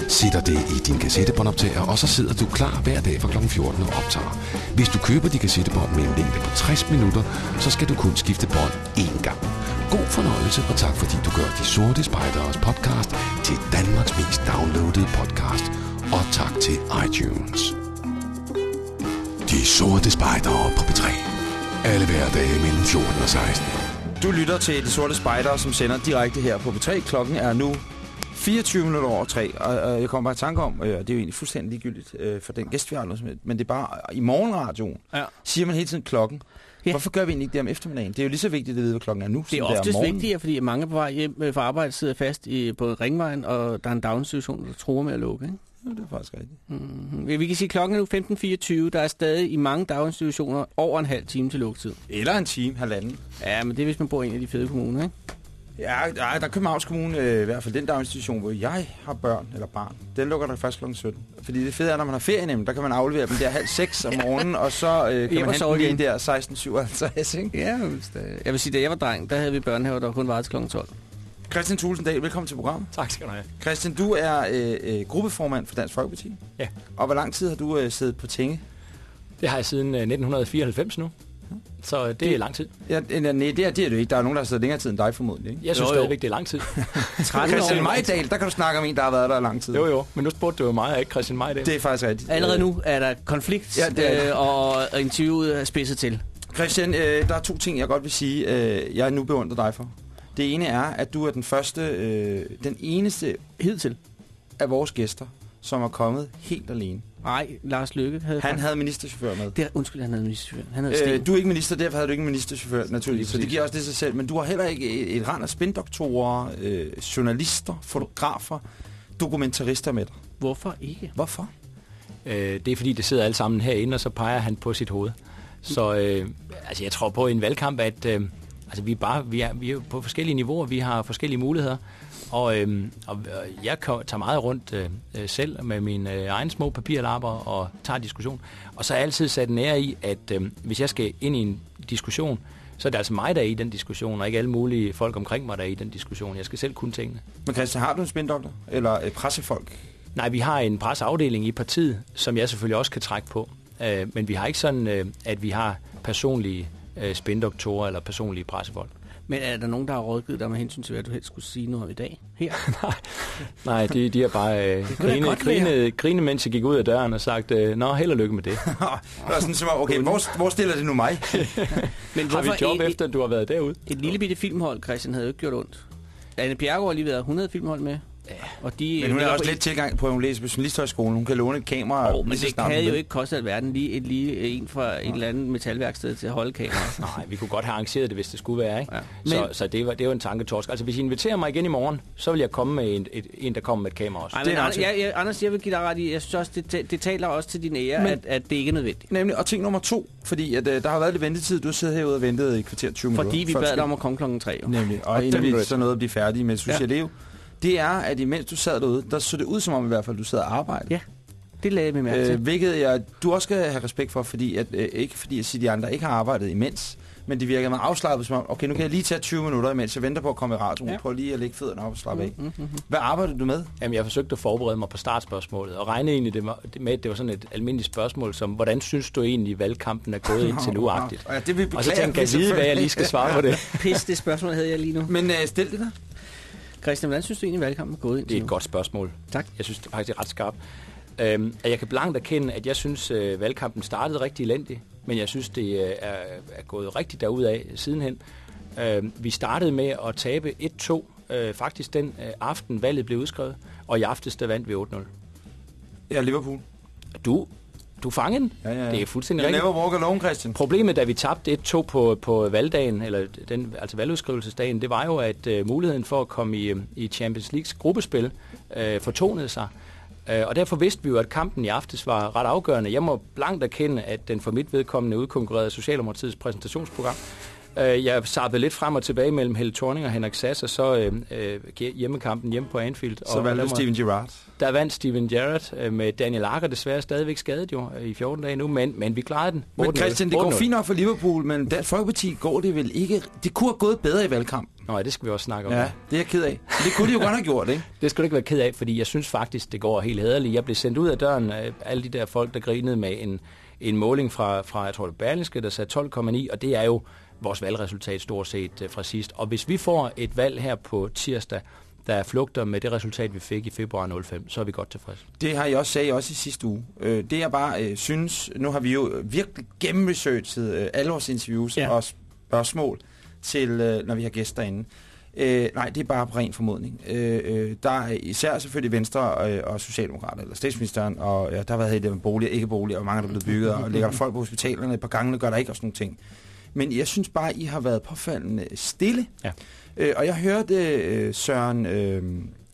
S1: sætter det i din kassettebåndoptager, og så sidder du klar hver dag fra kl. 14 og optager. Hvis du køber de kassettebånd med en længde på 60 minutter, så skal du kun skifte bånd én gang. God fornøjelse, og tak fordi du gør De Sorte Spejderes podcast til Danmarks mest downloadede podcast. Og tak til iTunes. De Sorte Spejdere på P3. Alle hverdage mellem 14 og 16.
S2: Du lytter til De Sorte Spejdere, som sender direkte her på B3. Klokken er nu 24 minutter over 3, og, og jeg kommer bare i tanke om, øh, og det er jo egentlig fuldstændig ligegyldigt øh, for den gæst, vi har, men det er bare, i morgenradioen
S3: Ja.
S2: siger man hele tiden klokken.
S3: Ja.
S2: Hvorfor gør vi egentlig ikke det om eftermiddagen? Det er jo lige så vigtigt at vide, hvad klokken er nu,
S3: Det er oftest
S2: om morgenen.
S3: vigtigere, fordi mange på vej hjem øh, fra arbejde sidder fast i, på ringvejen, og der er en daginstitution, der tror med at lukke. Ikke?
S2: Ja, det er faktisk rigtigt.
S3: Mm-hmm. Vi kan sige, at klokken er nu 15.24. Der er stadig i mange daginstitutioner over en halv time til lukketid.
S2: Eller en time, halvanden.
S3: Ja, men det er, hvis man bor i en af de fede kommuner, ikke?
S2: Ja, der er Københavns Kommune, øh, i hvert fald den daginstitution, hvor jeg har børn eller barn, den lukker der først kl. 17. Fordi det fede er, når man har ferie nemlig, der kan man aflevere dem der halv seks om [laughs] morgenen, og så øh, kan
S3: Hjem
S2: man hente dem igen der 16.57, ikke?
S3: Ja, jeg vil sige, da jeg var dreng, der havde vi børnehaver, der kun var til kl. 12.
S2: Christian Tulsendal, velkommen til programmet.
S7: Tak skal du have.
S2: Christian, du er øh, øh, gruppeformand for Dansk Folkeparti.
S7: Ja.
S2: Og hvor lang tid har du øh, siddet på tinge?
S7: Det har jeg siden øh, 1994 nu. Så det er lang tid.
S2: Ja, øh, nej, det er, det er det ikke. Der er nogen, der har siddet længere tid end dig formodentlig, ikke?
S7: Jeg synes
S3: Jo, jo.
S7: stadigvæk, det er lang tid. [laughs]
S3: 13
S2: Christian. Majdal, der kan du snakke om en, der har været der lang tid.
S7: Jo, jo. Men nu spurgte du jo mig, og ikke Christian Majdal.
S2: Det er faktisk rigtigt.
S3: Allerede nu er der konflikt,
S2: Ja, det er det.
S3: øh, og, og interviewet er spidset til.
S2: Christian, øh, der er to ting, jeg godt vil sige, øh, jeg nu beundrer dig for. Det ene er, at du er den første, øh, den eneste
S3: Hidtil.
S2: af vores gæster, som er kommet helt alene.
S3: Nej, Lars Løkke havde...
S2: Han havde ministerchauffør med.
S3: Det er, undskyld, han havde ministerchauffør. Han havde.
S2: Øh, du er ikke minister, derfor havde du ikke en ministerchauffør, naturligvis. Så det giver også det sig selv. Men du har heller ikke et, et rand af spindoktorer, øh, journalister, fotografer, dokumentarister med dig.
S3: Hvorfor ikke?
S2: Hvorfor?
S7: Øh, det er fordi, det sidder alle sammen herinde, og så peger han på sit hoved. Så øh, altså, jeg tror på i en valgkamp, at øh, altså, vi, er bare, vi, er, vi er på forskellige niveauer, vi har forskellige muligheder. Og, øh, og øh, jeg tager meget rundt øh, øh, selv med mine øh, egne små papirlapper og tager diskussion. Og så er jeg altid sat en ære i, at øh, hvis jeg skal ind i en diskussion, så er det altså mig, der er i den diskussion, og ikke alle mulige folk omkring mig, der er i den diskussion. Jeg skal selv kunne tingene.
S2: Men Christian, har du en spindoktor? Eller øh, pressefolk?
S7: Nej, vi har en presseafdeling i partiet, som jeg selvfølgelig også kan trække på. Øh, men vi har ikke sådan, øh, at vi har personlige øh, spindoktorer eller personlige pressefolk.
S3: Men er der nogen, der har rådgivet dig med hensyn til, hvad du helst skulle sige noget om i dag? Her? [laughs]
S7: Nej, de, de har bare øh, grinet,
S3: være.
S7: grinet, grinet, mens jeg gik ud af døren og sagt, øh, nå, held og lykke med det. [laughs]
S2: det var sådan, som, om, okay, hvor, hvor stiller det nu mig? [laughs]
S3: Men
S7: Har vi et job
S3: et,
S7: efter, at du har været derude?
S3: et lille bitte filmhold, Christian, havde jo ikke gjort ondt. Anne Bjergård har lige været 100 filmhold med. Ja. Og de,
S2: Men hun har også lidt tilgang på, at hun læser på Journalisthøjskolen. Hun kan låne et kamera.
S3: Oh, men det kan
S2: hun
S3: jo ikke koste alverden lige, et, lige en fra et eller andet metalværksted til at holde kameraet. [laughs]
S7: Nej, vi kunne godt have arrangeret det, hvis det skulle være. Ikke?
S3: Ja.
S7: Så,
S3: Men-
S7: så det, var, det var en tanketorsk. Altså, hvis I inviterer mig igen i morgen, så vil jeg komme med en, et, en der kommer med et kamera også.
S3: Ej,
S2: Det
S3: men
S2: er
S3: Anders, jeg, jeg, Anders, jeg vil give dig ret i, jeg synes også, det, det taler også til din ære,
S2: Men-
S3: at, at det ikke er nødvendigt.
S2: Nemlig, og ting nummer to, fordi at, øh, der har været lidt ventetid. Du har siddet herude og ventet i kvarter 20 minutter.
S3: Fordi vi bad dig om at komme klokken 3. Jo.
S2: Nemlig, og
S7: Og
S2: inden
S7: den
S2: vi så nåede at blive færdige med Sushi
S3: Ja.
S2: ja. Leo, det er, at imens du sad derude, der så det ud som om i hvert fald, du sad og arbejdede.
S3: Ja, det lagde jeg mærke
S2: Øh,
S3: til.
S2: hvilket jeg, du også skal have respekt for, fordi at, øh, ikke fordi jeg siger, de andre ikke har arbejdet imens, men det virker meget afslappet, som om, okay, nu kan jeg lige tage 20 minutter, imens jeg venter på at komme i radioen.
S3: Ja.
S2: Prøv lige at lægge fødderne op og slappe af.
S3: Mm, mm, mm.
S2: Hvad arbejder du med?
S7: Jamen, jeg forsøgte at forberede mig på startspørgsmålet, og regne egentlig det med, at det var sådan et almindeligt spørgsmål, som, hvordan synes du egentlig, valgkampen er gået indtil nu [laughs] -agtigt?
S2: Ja, det vil
S7: Og så tænkte jeg, vide, hvad jeg lige skal svare på det? [laughs]
S3: Pis, det spørgsmål havde jeg lige nu.
S2: Men øh, stil det der.
S3: Christian, hvordan synes du egentlig, valgkampen er gået ind
S7: Det er et godt spørgsmål.
S3: Tak.
S7: Jeg synes det faktisk, det er ret skarpt. Øhm, at jeg kan blankt erkende, at jeg synes, øh, valgkampen startede rigtig elendigt, men jeg synes, det øh, er, er gået rigtig derudad sidenhen. Øhm, vi startede med at tabe 1-2, øh, faktisk den øh, aften valget blev udskrevet, og i aftes der vandt vi 8-0.
S2: Ja, Liverpool.
S7: Du, du fangede den.
S2: Ja, ja, ja.
S7: Det er fuldstændig
S2: Jeg
S7: rigtigt.
S2: never walk alone, Christian.
S7: Problemet, da vi tabte 1-2 på, på valgdagen, eller den, altså valgudskrivelsesdagen, det var jo, at øh, muligheden for at komme i, øh, i Champions Leagues gruppespil øh, fortonede sig. Øh, og derfor vidste vi jo, at kampen i aftes var ret afgørende. Jeg må blankt erkende, at den for mit vedkommende udkonkurrerede Socialdemokratiets præsentationsprogram. Øh, jeg sappede lidt frem og tilbage mellem Helle Thorning og Henrik Sass, og så øh, øh, hjemmekampen hjemme på Anfield.
S2: Så
S7: og
S2: du
S7: må-
S2: Steven Gerrard.
S7: der vandt Steven Gerrard øh, med Daniel Akker desværre stadigvæk skadet jo øh, i 14 dage nu, men, men vi klarede den.
S2: Men
S7: 8-0.
S2: Christian, det går
S7: 8-0.
S2: fint nok for Liverpool, men Dansk Folkeparti går det vel ikke... Det kunne have gået bedre i valgkampen.
S7: Nå, ja, det skal vi også snakke om.
S2: Ja, det er jeg ked af. Det kunne de jo godt have gjort, ikke? [laughs]
S7: Det skal du ikke være ked af, fordi jeg synes faktisk, det går helt hederligt. Jeg blev sendt ud af døren af alle de der folk, der grinede med en, en måling fra, fra, jeg tror det er Berlingske, der sagde 12,9, og det er jo vores valgresultat stort set øh, fra sidst. Og hvis vi får et valg her på tirsdag, der flugter med det resultat, vi fik i februar 05, så er vi godt tilfredse.
S2: Det har jeg også sagt også i sidste uge. Øh, det jeg bare øh, synes, nu har vi jo virkelig gennemresearchet øh, alle vores interviews
S3: Ja.
S2: ja. og spørgsmål til, øh, når vi har gæster inde. Øh, nej, det er bare på ren formodning. Øh, øh, der er især selvfølgelig Venstre øh, og Socialdemokrater, eller statsministeren, og ja, der har været helt med boliger, ikke boliger, og mange der er blevet bygget, og ligger der folk på hospitalerne et par gange, gør der ikke også nogle ting. Men jeg synes bare, I har været påfaldende stille.
S7: Ja.
S2: Øh, og jeg hørte øh, Søren øh,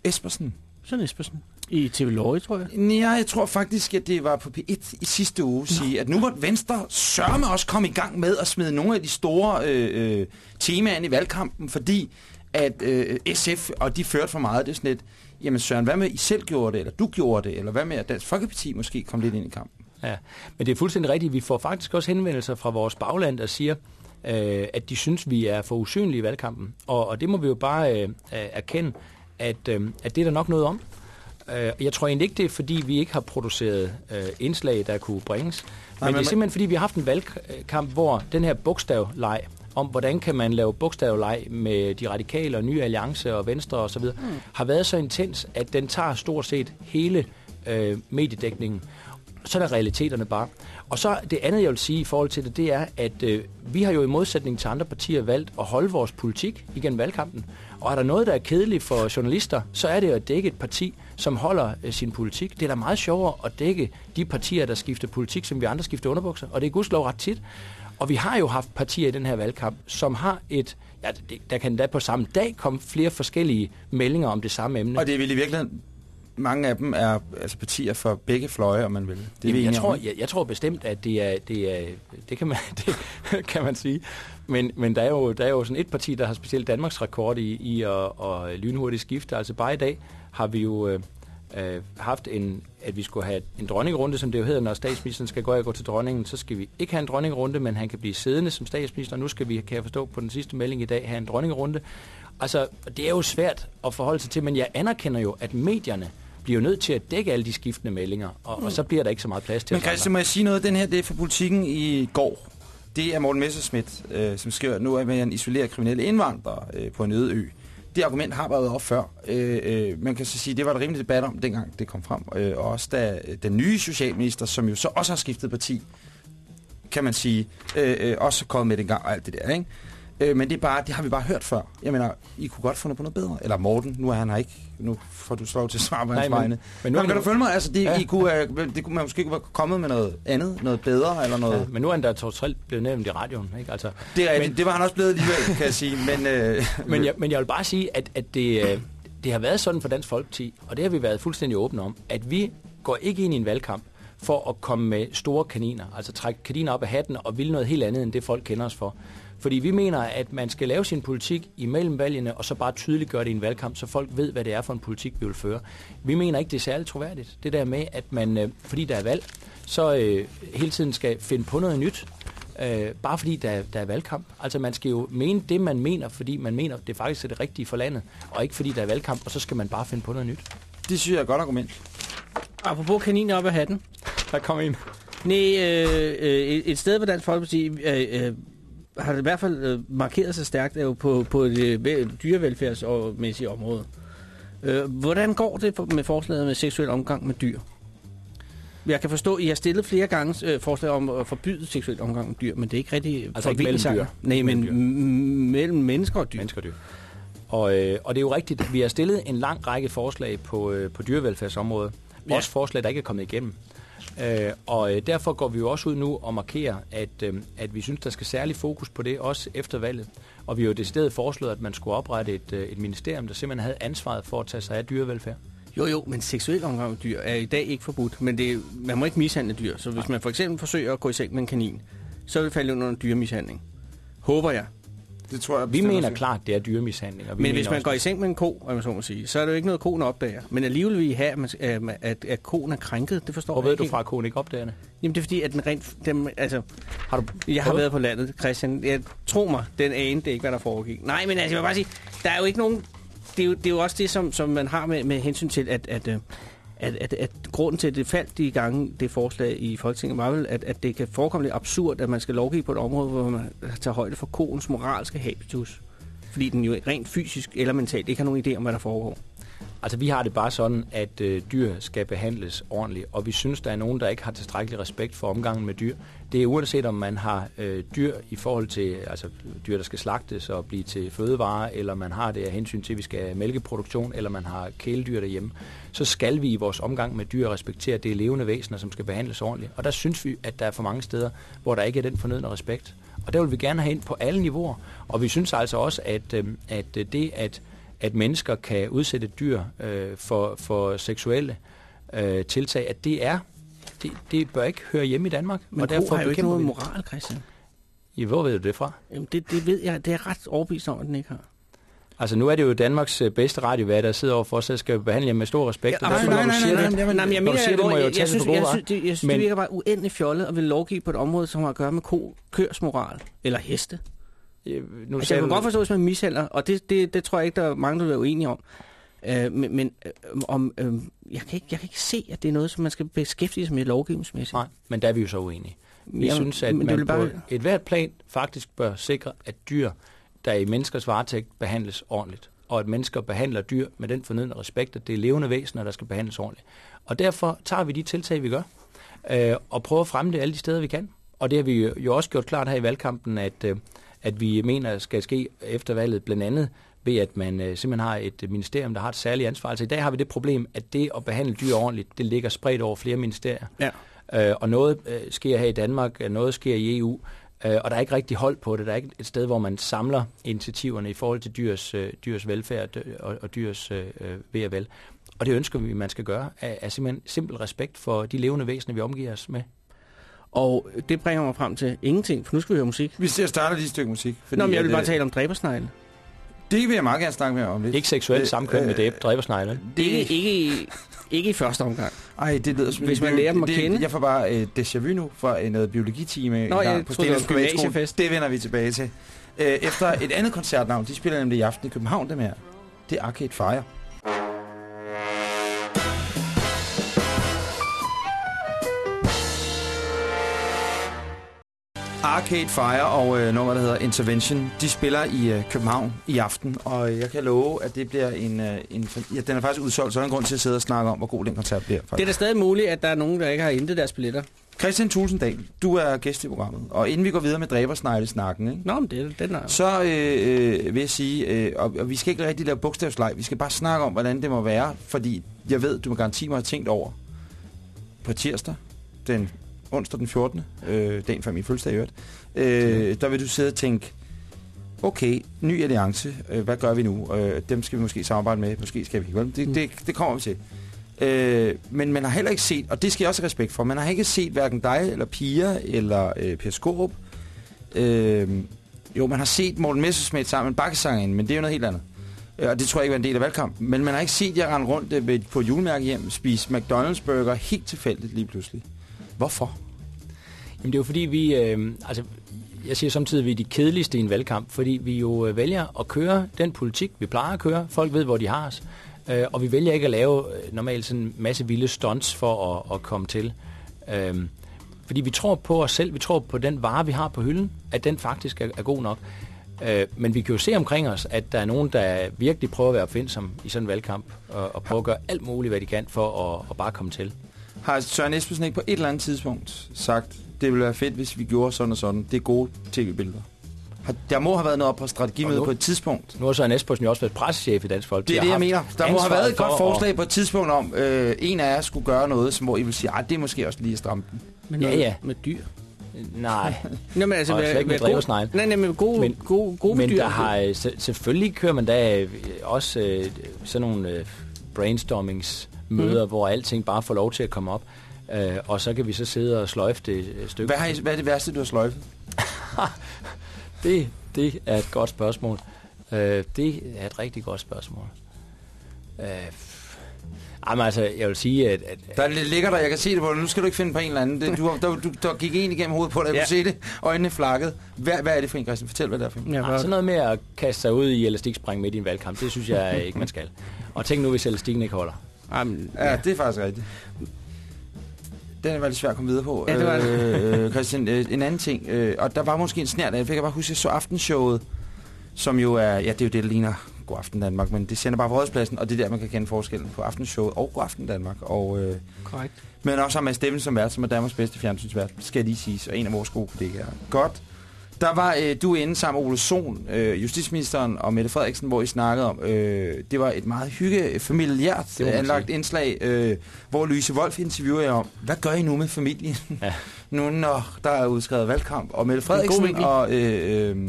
S2: Espersen,
S3: Søren Espersen. I TV Løje, tror jeg.
S2: Ja, jeg tror faktisk, at det var på P1 i sidste uge, sige, at nu må Venstre sørme også komme i gang med at smide nogle af de store øh, øh, temaer ind i valgkampen, fordi at øh, SF, og de førte for meget, det er sådan lidt, jamen Søren, hvad med I selv gjorde det, eller du gjorde det, eller hvad med at Dansk Folkeparti måske kom lidt ind i kampen?
S7: Ja, men det er fuldstændig rigtigt. Vi får faktisk også henvendelser fra vores bagland, der siger, øh, at de synes, vi er for usynlige i valgkampen. Og, og det må vi jo bare øh, erkende, at, øh, at det er der nok noget om. Øh, jeg tror egentlig ikke, det er, fordi vi ikke har produceret øh, indslag, der kunne bringes. Men, Nej, men det er simpelthen, fordi vi har haft en valgkamp, hvor den her bogstavleg om, hvordan kan man lave bogstavleg med de radikale og nye alliance og venstre og så videre, mm. har været så intens, at den tager stort set hele øh, mediedækningen. Så er der realiteterne bare. Og så det andet, jeg vil sige i forhold til det, det er, at øh, vi har jo i modsætning til andre partier valgt at holde vores politik igen valgkampen. Og er der noget, der er kedeligt for journalister, så er det at dække et parti, som holder øh, sin politik. Det er da meget sjovere at dække de partier, der skifter politik, som vi andre skifter underbukser. Og det er gudslov ret tit. Og vi har jo haft partier i den her valgkamp, som har et... Ja, der kan da på samme dag komme flere forskellige meldinger om det samme emne.
S2: Og det vil i virkeligheden mange af dem er altså partier for begge fløje, om man vil.
S7: Det Jamen, jeg, tror, jeg, jeg tror bestemt, at det er, det er, det kan man, [laughs] det kan man sige. Men, men der, er jo, der er jo sådan et parti, der har specielt Danmarks rekord i, i at, at lynhurtigt skifte. Altså bare i dag har vi jo øh, haft en, at vi skulle have en dronningrunde, som det jo hedder, når statsministeren skal gå og gå til dronningen, så skal vi ikke have en dronningrunde, men han kan blive siddende som statsminister. Nu skal vi, kan jeg forstå på den sidste melding i dag, have en dronningrunde. Altså, det er jo svært at forholde sig til, men jeg anerkender jo, at medierne bliver nødt til at dække alle de skiftende meldinger, og, mm. og så bliver der ikke så meget plads til
S2: Men Christian, må jeg sige noget? Den her, det er for politikken i går. Det er Morten Messerschmidt, øh, som skriver, at nu er man isoleret kriminelle indvandrere øh, på en øde ø. Det argument har været op før. Øh, øh, man kan så sige, det var der rimelig debat om, dengang det kom frem. Øh, og også da øh, den nye socialminister, som jo så også har skiftet parti, kan man sige, øh, øh, også kommet med den gang og alt det der, ikke? Øh, men det, er bare, det har vi bare hørt før. Jeg mener, I kunne godt finde på noget bedre. Eller Morten, nu er han her ikke. Nu får du slå til at svare på hans vegne. Men, nu men kan du følge mig? Altså, det, ja. I kunne, uh, det kunne man måske være kommet med noget andet, noget bedre, eller noget... Ja,
S7: men nu er han da trods blevet nævnt i radioen, ikke? Altså,
S2: det, er, men, det var han også blevet alligevel, kan jeg sige. Men, uh, [laughs]
S7: men, jeg, men jeg vil bare sige, at, at det, uh, det har været sådan for Dansk Folkeparti, og det har vi været fuldstændig åbne om, at vi går ikke ind i en valgkamp for at komme med store kaniner, altså trække kaniner op af hatten og ville noget helt andet, end det folk kender os for. Fordi vi mener, at man skal lave sin politik imellem valgene, og så bare tydeligt gøre det i en valgkamp, så folk ved, hvad det er for en politik, vi vil føre. Vi mener ikke, det er særligt troværdigt. Det der med, at man, øh, fordi der er valg, så øh, hele tiden skal finde på noget nyt, øh, bare fordi der, der er valgkamp. Altså man skal jo mene det, man mener, fordi man mener, det faktisk er det rigtige for landet, og ikke fordi der er valgkamp, og så skal man bare finde på noget nyt.
S2: Det synes jeg er et godt argument.
S3: Apropos kaniner op af hatten.
S7: Der kommer en.
S3: Nej, øh, øh, et sted, hvor Dansk Folkeparti øh, øh, har det i hvert fald øh, markeret sig stærkt er jo på, på det dyrevelfærdsmæssige område. Øh, hvordan går det med forslaget med seksuel omgang med dyr? Jeg kan forstå, at I har stillet flere gange øh, forslag om at forbyde seksuel omgang med dyr, men det er ikke rigtig...
S7: Altså ikke mellem dyr?
S3: Nej, men dyr. mellem mennesker og dyr.
S7: Mennesker og dyr. Og, øh, og det er jo rigtigt, at vi har stillet en lang række forslag på, øh, på dyrevelfærdsområdet. Ja. Også forslag, der ikke er kommet igennem. Øh, og øh, derfor går vi jo også ud nu og markerer, at, øh, at vi synes, der skal særlig fokus på det, også efter valget. Og vi har jo det stedet foreslået, at man skulle oprette et, øh, et ministerium, der simpelthen havde ansvaret for at tage sig af dyrevelfærd.
S3: Jo, jo, men seksuel omgang med dyr er i dag ikke forbudt, men det man må ikke mishandle dyr. Så hvis man for eksempel forsøger at gå i seng med en kanin, så vil det falde under en dyremishandling. Håber jeg.
S7: Det tror jeg, vi mener klart, det er dyremishandling.
S3: Og vi men hvis man går i seng med en ko, man så må sige, så er det jo ikke noget, konen opdager. Men alligevel vil I have, at, at, at konen er krænket. Det forstår
S7: Hvor ved du fra, at konen ikke opdager det?
S3: Jamen det er fordi, at den rent... Den, altså, har du jeg har været på landet, Christian. Jeg, tro mig, den ane, det er ikke, hvad der foregik. Nej, men altså, jeg vil bare sige, der er jo ikke nogen... Det er jo, det er jo også det, som, som man har med, med hensyn til, at, at, øh, at, at, at grunden til, at det faldt de gange, det forslag i Folketinget, var vel, at, at det kan forekomme lidt absurd, at man skal lovgive på et område, hvor man tager højde for koens moralske habitus. Fordi den jo rent fysisk eller mentalt ikke har nogen idé om, hvad der foregår.
S7: Altså, vi har det bare sådan, at øh, dyr skal behandles ordentligt, og vi synes, der er nogen, der ikke har tilstrækkelig respekt for omgangen med dyr. Det er uanset, om man har øh, dyr i forhold til altså, dyr, der skal slagtes og blive til fødevare, eller man har det af hensyn til, at vi skal have mælkeproduktion, eller man har kæledyr derhjemme, så skal vi i vores omgang med dyr respektere, at det er levende væsener, som skal behandles ordentligt. Og der synes vi, at der er for mange steder, hvor der ikke er den fornødne respekt. Og der vil vi gerne have ind på alle niveauer. Og vi synes altså også, at, øh, at øh, det, at at mennesker kan udsætte dyr øh, for, for seksuelle øh, tiltag, at det er, det, det bør ikke høre hjemme i Danmark.
S3: Men og derfor har jo ikke noget
S7: vi
S3: moral, Christian.
S7: Ja, hvor ved du det fra?
S3: Jamen, det, det ved jeg. Det er ret overbevist om, at den ikke har.
S7: Altså nu er det jo Danmarks øh, bedste radiovært, der sidder overfor, så jeg skal behandle jer med stor respekt.
S3: Ja,
S7: og derfor,
S3: nej, nej, nej, nej, nej, nej, men jeg
S7: når du
S3: mener,
S7: siger det, må jeg jo
S3: jeg,
S7: tage
S3: jeg,
S7: det
S3: synes,
S7: for gode
S3: jeg,
S7: varer.
S3: synes, det, jeg synes,
S7: Men-
S3: det virker bare uendelig fjollet at vil lovgive på et område, som har at gøre med ko, kørsmoral eller heste.
S7: Øh, Nu
S3: Altså, jeg kan godt forstå, hvis man mishandler, og det, det, det tror jeg ikke, der er mange, der være uenige om. Øh, men men øh, om, øh, jeg, kan ikke, jeg kan ikke se, at det er noget, som man skal beskæftige sig med lovgivningsmæssigt.
S7: Nej, men der er vi jo så uenige. Vi
S3: Jamen,
S7: synes, at man
S3: bare-
S7: på et hvert plan faktisk bør sikre, at dyr, der er i menneskers varetægt, behandles ordentligt. Og at mennesker behandler dyr med den fornødne respekt, at det er levende væsener, der skal behandles ordentligt. Og derfor tager vi de tiltag, vi gør, øh, og prøver at fremme det alle de steder, vi kan. Og det har vi jo- jo også gjort klart her i valgkampen, at, øh, at vi mener skal ske efter valget, blandt andet ved at man øh, simpelthen har et ministerium, der har et særligt ansvar. Altså i dag har vi det problem, at det at behandle dyr ordentligt, det ligger spredt over flere ministerier.
S3: Ja.
S7: Øh, og noget øh, sker her i Danmark, øh, noget sker i EU, øh, og der er ikke rigtig hold på det. Der er ikke et sted, hvor man samler initiativerne i forhold til dyrs, øh, dyrs velfærd og, og dyrs øh, ved og vel. Og det ønsker vi, man skal gøre, af, af simpelthen simpel respekt for de levende væsener, vi omgiver os med.
S3: Og det bringer mig frem til ingenting, for nu skal vi høre musik.
S2: Vi ser starter lige et stykke musik. Fordi
S3: Nå, men jeg vil bare
S2: øh,
S3: tale om dræbersnegle.
S2: Det vil jeg meget gerne snakke med om lidt.
S7: Ikke seksuelt
S2: Øh,
S7: samkvem med
S2: øh,
S7: det dræbersnegle.
S3: Ikke, ikke, i- ikke i første omgang.
S2: Ej, det lyder som
S3: Hvis man lærer dem at
S2: det,
S3: kende.
S2: Jeg får bare øh, déjà vu nu fra noget biologitime
S3: Nå, jeg
S2: på
S3: troede, det var.
S2: Det vender vi tilbage til. Øh, efter et andet koncertnavn, de spiller nemlig i aften i København, dem her. Det er Arcade Fire. Arcade Fire og øh, nummer, der hedder Intervention, de spiller i øh, København i aften, og jeg kan love, at det bliver en... Øh, en ja, den er faktisk udsolgt, så er der en grund til at sidde og snakke om, hvor god den koncert bliver. Faktisk.
S3: Det er da stadig muligt, at der er nogen, der ikke har hentet deres billetter.
S2: Christian Tulsendal, du er gæst i programmet, og inden vi går videre med dræbersnegle-snakken, ikke?
S3: Nå, men det, den er...
S2: så øh, øh, vil jeg sige, øh, og, og vi skal ikke rigtig lave bogstavsleg, vi skal bare snakke om, hvordan det må være, fordi jeg ved, du med garanti må have tænkt over på tirsdag, den onsdag den 14., øh, dagen før min fødselsdag i øvrigt, øh, der vil du sidde og tænke, okay, ny alliance, øh, hvad gør vi nu? Øh, dem skal vi måske samarbejde med, måske skal vi ikke. Det, det, det kommer vi til. Øh, men man har heller ikke set, og det skal jeg også have respekt for, man har ikke set hverken dig, eller Pia, eller øh, Per Skorup. Øh, jo, man har set Morten Messerschmidt sammen med Bakkesangen, men det er jo noget helt andet. Øh, Og det tror jeg ikke var en del af valgkampen. Men man har ikke set jer rende rundt øh, på et julemærke hjem, spise McDonald's burger helt tilfældigt lige pludselig. Hvorfor?
S7: Jamen det er jo fordi, vi... Øh, altså, jeg siger samtidig, at vi er de kedeligste i en valgkamp, fordi vi jo øh, vælger at køre den politik, vi plejer at køre. Folk ved, hvor de har os. Øh, og vi vælger ikke at lave øh, normalt sådan en masse vilde stunts for at, at komme til. Øh, fordi vi tror på os selv, vi tror på den vare, vi har på hylden, at den faktisk er, er god nok. Øh, men vi kan jo se omkring os, at der er nogen, der virkelig prøver at være opfindsom i sådan en valgkamp, og, og prøver at gøre alt muligt, hvad de kan for at, at bare komme til.
S2: Har Søren Espersen ikke på et eller andet tidspunkt sagt, det ville være fedt, hvis vi gjorde sådan og sådan. Det er gode tv-billeder. Har- Der må have været noget op på strategimødet
S7: Og nu-
S2: på et tidspunkt.
S7: Nu har Søren Espersen jo også været pressechef i Dansk Folkeparti.
S2: Det er
S7: og
S2: det, jeg mener. Der må have været et godt forslag på et tidspunkt om, øh, en af jer skulle gøre noget, som, hvor I vil sige, at det er måske også lige at stramme den.
S3: Med
S7: Ja, ja.
S3: Med dyr.
S7: Nej, [laughs]
S3: Nå, men altså,
S7: Og med
S3: gode-
S7: dræbersnegle.
S3: Nej, nej, men gode,
S7: Men-
S3: gode, gode
S7: men
S3: dyr.
S7: der har, øh, se- selvfølgelig kører man da øh, også øh, sådan nogle øh, brainstormingsmøder, mm. hvor alting bare får lov til at komme op. Øh, og så kan vi så sidde og sløjfe det et stykke.
S2: Hvad, har I, hvad er det værste, du har sløjfet? [laughs]
S7: Det, det er et godt spørgsmål. Øh, det er et rigtig godt spørgsmål. Øh, jamen altså, jeg vil sige, at, at
S2: Der ligger der, jeg kan se det på dig. Nu skal du ikke finde på en eller anden. Det, du, har- der, du, der gik en igennem hovedet på dig, jeg
S3: Ja.
S2: kunne se det. Øjnene flakket. Hvad, hvad er det for en, Christian? Fortæl, hvad det er for en.
S3: Ja,
S7: sådan noget med at kaste sig ud i elastikspring midt i en valgkamp, det synes jeg [laughs] ikke, man skal. Og tænk nu, hvis elastikken ikke holder.
S3: Jamen,
S2: Ja, det er faktisk rigtigt. Den var lidt svært at komme videre på.
S3: Ja, det var det.
S2: Øh, Christian, øh, en anden ting. Øh, og der var måske en snært jeg fik bare huske, jeg så aftenshowet, som jo er, ja, det er jo det, der ligner God Aften Danmark, men det sender bare på Rådspladsen, og det er der, man kan kende forskellen på aftenshowet og God Aften Danmark. Og, øh,
S3: korrekt.
S2: men også har Mads Steffen som vært, som er Danmarks bedste fjernsynsvært, skal lige siges, og en af vores gode kollegaer. Godt. Der var øh, du inde sammen med Ole Sohn, øh, justitsministeren og Mette Frederiksen, hvor I snakkede om, øh, det var et meget hygge, familiært
S7: man
S2: anlagt
S7: sige.
S2: indslag, øh, hvor Louise Wolf interviewer jer om, hvad gør I nu med familien?
S7: Ja. [laughs]
S2: nu når der er udskrevet valgkamp, og Mette Frederiksen og... Øh, øh,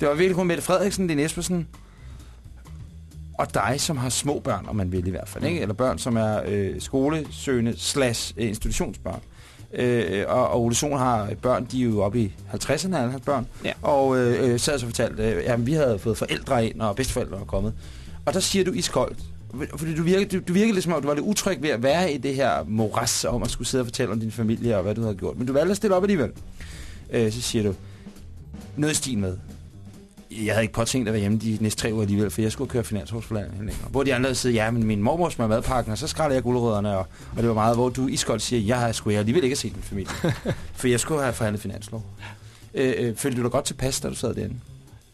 S2: det var virkelig kun Mette Frederiksen, Lene Espersen og dig, som har små børn, om man vil i hvert fald, ikke? eller børn, som er øh, skolesøgende slash øh, institutionsbørn. Øh, og, og Ole Sohn har børn, de er jo oppe i 50'erne, alle hans børn.
S3: Ja.
S2: Og øh, øh, sad så fortalt, øh, at vi havde fået forældre ind, og bedsteforældre var kommet. Og der siger du iskoldt, fordi du virker, du, du virker lidt som om, du var lidt utryg ved at være i det her moras om at skulle sidde og fortælle om din familie og hvad du havde gjort. Men du valgte at stille op alligevel. Øh, så siger du, noget i stil med, jeg havde ikke påtænkt at være hjemme de næste tre uger alligevel, for jeg skulle køre finansårsforlanding. Hvor de andre siger, ja, men min mormor smager madpakken, og så skræller jeg guldrødderne, og, og det var meget, hvor du iskoldt siger, jeg har sgu jeg alligevel ikke set min familie, [laughs] for jeg skulle have forhandlet finanslov. Øh, øh, følte du dig godt tilpas, da du sad derinde?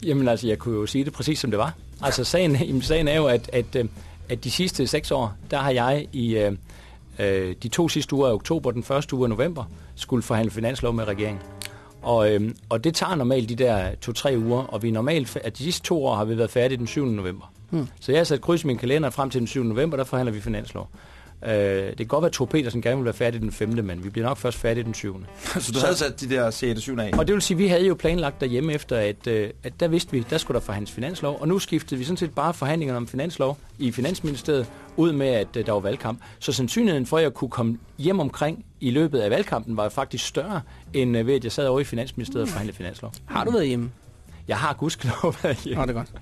S7: Jamen altså, jeg kunne jo sige det præcis som det var. Altså, sagen, [laughs] jamen, sagen er jo, at, at, øh, at de sidste seks år, der har jeg i øh, øh, de to sidste uger af oktober, den første uge af november, skulle forhandle finanslov med regeringen. Og, øhm, og det tager normalt de der to-tre uger, og vi er normalt, at de sidste to år har vi været færdige den 7. november. Hmm. Så jeg har sat kryds i min kalender frem til den 7. november, der forhandler vi finanslov. Øh, det kan godt være, at Thor Petersen gerne vil være færdig den 5., men vi bliver nok først færdige den 7. [laughs]
S2: så du havde sat de der 6. 7. af?
S7: Og det vil sige, at vi havde jo planlagt derhjemme efter, at, øh, at der vidste vi, der skulle der forhandles finanslov, og nu skiftede vi sådan set bare forhandlingerne om finanslov i Finansministeriet ud med, at øh, der var valgkamp. Så sandsynligheden for, at jeg kunne komme hjem omkring i løbet af valgkampen, var faktisk større, end øh, ved, at jeg sad over i Finansministeriet og forhandlede finanslov.
S3: Har du været hjemme?
S7: Jeg har gudskelov [laughs] været hjemme.
S3: Nå, det er godt.